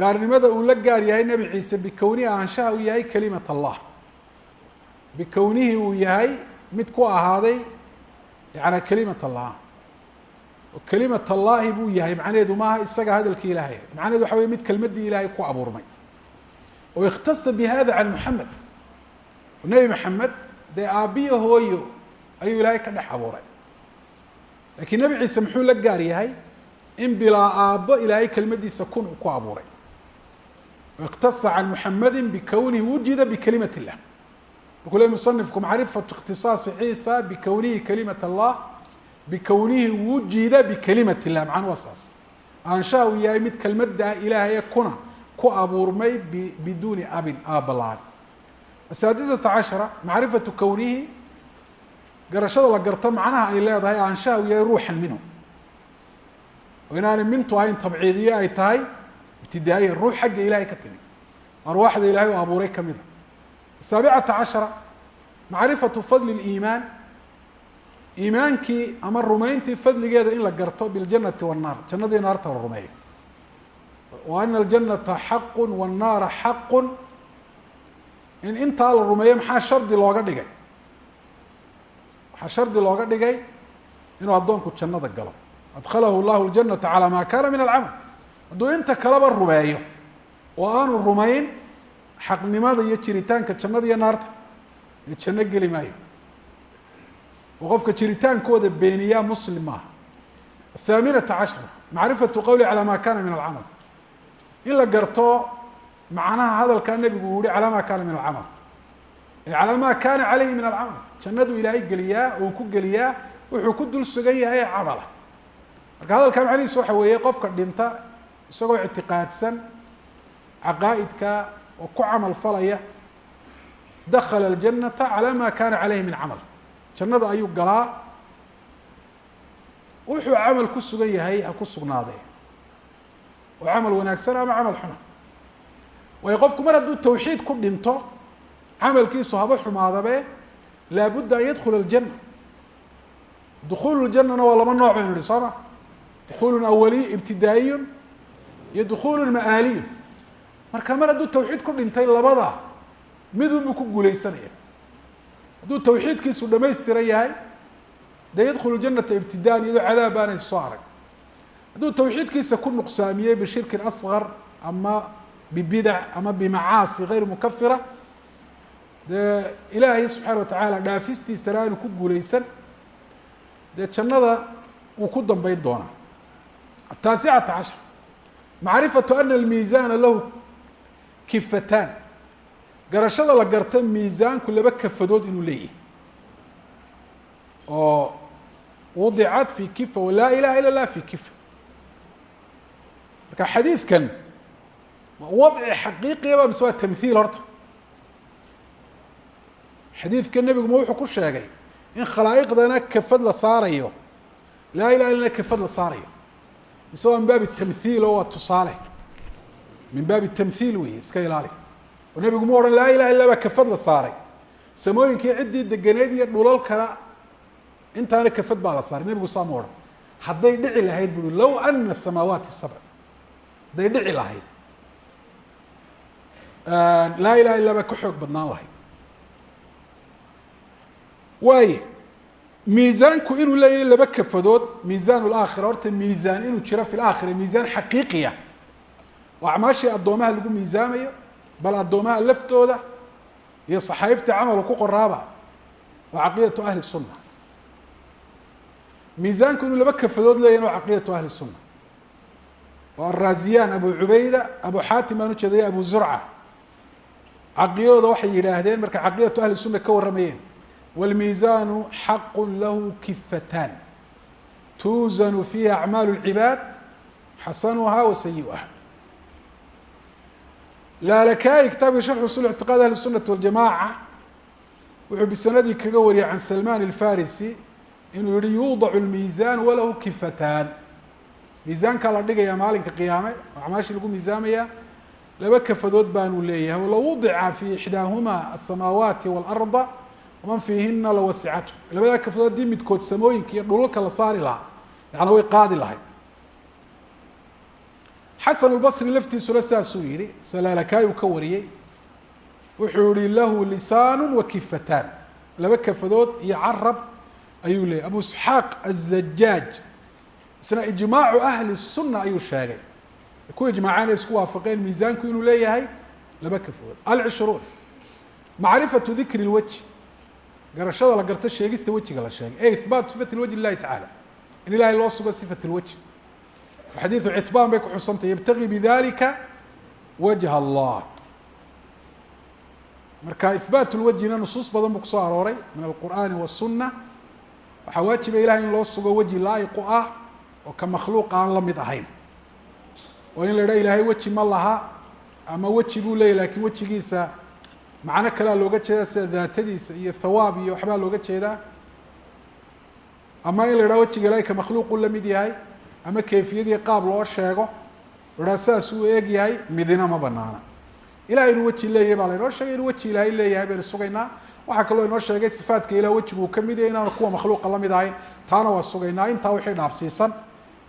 gaarnimada uu la gaar yahay nebi ciise bikownihi ahaanshaha uu yahay kalimat allah. Bikownihii uu yahay mid ku ahaaday yaani kalimat allah. Oo kalimat allahi buu yahay macnaheedu maaha isaga hadalkii ilaahay. Macnahedu waxa wey mid kelmaddii ilaahay ku abuurmay. Oo ikhtasa bi hada can muxamed nebi maxamed dee aabbiyo hooyo ayuu ilaahay ka dhex abuuray. Lakiin nebi ciise muxuu la gaar yahay? In bilaa aabbo ilaahay kelmadiisa kun uu ku abuuray iqtasa can muxamedi bikownihi wujida bikalimat اllah markuu le musanifku macrifatu اkhtisaasi ciisa bikownihi kalimat allah bikownihi wujida bikalimat اllah macanu waa saas aanshaha uu yahay mid kelmaddaa ilaahaye kuna ku abuurmay biduuni abin aabbalaan asaadisata cashara macrifatu kownihi garashada la garto macnaha ay leedahay aanshaha uu yahay ruuxan minhu oo inaanay mintu ahayn tabciidiye ay tahay ibtidaaiya ruux xagga ilahay ka timi arwaaxda ilahay oo abuuray ka mida asaabicata cashara macrifatu fadli اliimaan iimaankii ama rumayntii fadligeeda in la garto biljanati wالnaar jannadii naarta la rumeeyo wa ana aljanata xaqu wالnaara xaqu in intaa la rumeeyo maxaa shardi looga dhigay waxaa shardi looga dhigay inuu addoonku jannada galo adkhalahu llahu ljanata calى ma kana min alcamal hadduu inta kaleba rumeeyo oo aanu rumayn xaqnimada iyo jiritaanka jannada iyo naarta janno geli maayo. Oo qofka jiritaankooda beeniyaa muslim maaha. Athaaminata cashra macrifatu qowli calaa ma kana min alcamal. In la garto macnaha hadalkaa nebigu uu yihi calaa ma kana min alcamal. Ay calaa ma kana caleyhi min alcamal. Jannadu ilaahay geliyaa oo ku geliyaa wuxuu ku dul sugan yahay camala marka hadalkaa macnihiisa waxa weeye qofka dhinta isagoo ictiqaadsan caqaa'idka oo ku camal falaya dakala aljanata calaa ma kana caleyhi min camal. Jannada ayuu galaa wuxuu camal ku sugan yahay ha ku sugnaadee. Oo camal wanaagsan ama camal xuna waayo qofku mar hadduu tawxiid ku dhinto camalkiisu haba xumaadabe laabudda an yadkula aljanna. Dukuulu ljanana waa laba nooc baynu ihi soo ma? Dukuulun awaliy ibtidaa'iyun iyo dukuulun ma'aaliyun marka mar hadduu tawxiid ku dhintay labada midunbuu ku guuleysanaya hadduu tawxiidkiisu dhamaystiran yahay dee yadkhulu janata ibtidaan iyadoo cadaab aanay soo arag. Hadduu tawxiidkiisa ku nuqsaamiyey bishirkin asqar ama bibidac ama bimacaasi gayr mukafira dee ilaahay subxaana watacaala dhaafistiisana aanu ku guuleysan dee jannada wuu ku dambeyn doonaa. Ataasicata cashar macrifatu ana almiisaana lahu kifataan. Garashada la garta miisaanku laba kafadood inuu leeyahay. Oo wudicat fi kifa walaa ilaha ila lah fi kifa. Marka xadiidkan ma wadci xaqiiqiyaba mise waa tamhiil horta. Xadiidka nebigu ma wuxuu ku sheegay in khalaa'iqdana kafad la saarayo laa ilaha illana kafad la saarayo mise min baabi tamhiil oo waa tusaale. Min baabi tamhiil weeye iska ilaali. Oo nebigu mu odhan laa ilaha illa baa kafad la saaray. Samooyinkii ciddii deganeyd iyo dhulalkana intaana kafad baa la saaray. Nebigu saa mu odhan hadday dhici lahayd bui low ana samaawaati sabc hadday dhici lahayd. Laa ilaha illa baa ka xoog badnaan lahayd. Waaye miisaanku inuu leeyahay laba kafadood miisaan laakhira horta miisaan inuu jiro fi laakhira miisaan xaqiiqiya. Oo acmaashii addoomaha lagu miisaamayo bal addoomaha laftooda iyo saxaayiftii camalku ku qoraaba waa caqiidatu ahli sunna miisaanku inuu laba kafadood leeyahin waa caqiidatu ahli sunna oo araaziyaan abu cubayda abu xaatim baan ujeedaya abu zurca. Caqidadooda waxay yidhaahdeen markay caqiidatu ahli sunna ka warramayeen wاlmiizaanu xaqu lahu kifataan tuuzanu fiiha acmaalu اlcibaad xasanuha wa sayi'uha laalakayi kitaabka sharx usul اctiqaad ahli الsunati waljamaca wuxuu bisanadii kaga wariyay can salman اlfarisi inuu yihi yuudacu اlmiizan walahu kifataan miisaankaa la dhigaya maalinka qiyaame oo acmaashii lagu miisaamaya laba kafadood baanu leeyahay walow wudica fi ixdaahuma aلsamaawaati wاlarda waman fiihina lawasicatu labadaa kafadood haddii midkood samooyinka iyo dhulalka la saari lahaa yaana way qaadi lahayd xasan اlbصri laftiisuna saasuu yihi salaalakaay uu ka wariyey wuxuu yihi lahu lisaan wa kifataan laba kafadood iyo carab ayuu leeyay abu isxaaq aلzajaaj isna ijmaacu ahli الsuna ayuu sheegay ku ijmaaceen isku waafaqeen miisaanku inuu leeyahay laba kafadood alcishruun macrifatu dikri اlwajh garashada la garto sheegista wejiga la sheegay. E ihbaat sifat lwajhi lilahi tacaala. In ilaahay loo sugo sifat lwajhi xadiidu citbaan bay ku xusantay yabtagi bidalika wajha allah. Marka ihbaat lwajhina nusuus badan buu ku soo arooray min alqur'aani waالsuna waxaa waajiba ah ilahay in loo sugo weji laa'iqu ah oo ka makhluuqa aan la mid ahayn. Oo in la idha ilaahay weji ma laha ama weji buu leeyahy laakiin wejigiisa macno kalea looga jeedaa sida daatadiisa iyo thawaab iyo waxbaa looga jeedaa? Ama in la idhaha wejiga ilahay ka makhluuqu la mid yahay ama kayfiyadii qaab loo sheego la idhaha sidaas uu eeg yahay midina ma banaana ilahay inuu weji leeyahay baa laynoo sheegay inuu weji ilaahay leeyahay baynu sugaynaa waxaa kaloo inoo sheegay sifaadka ilah wejigu uu ka mid yahay inaanu kuwa makhluuqa la mid ahayn. Taana waa sugaynaa intaa wixii dhaafsiisan.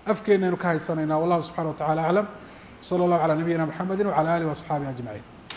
Afkeenaynu ka haysanaynaa wallahu subxana wa tacala aclam sala allahu calaa nabiyina mxamedi wacala alih waasxaabihi ajmaciin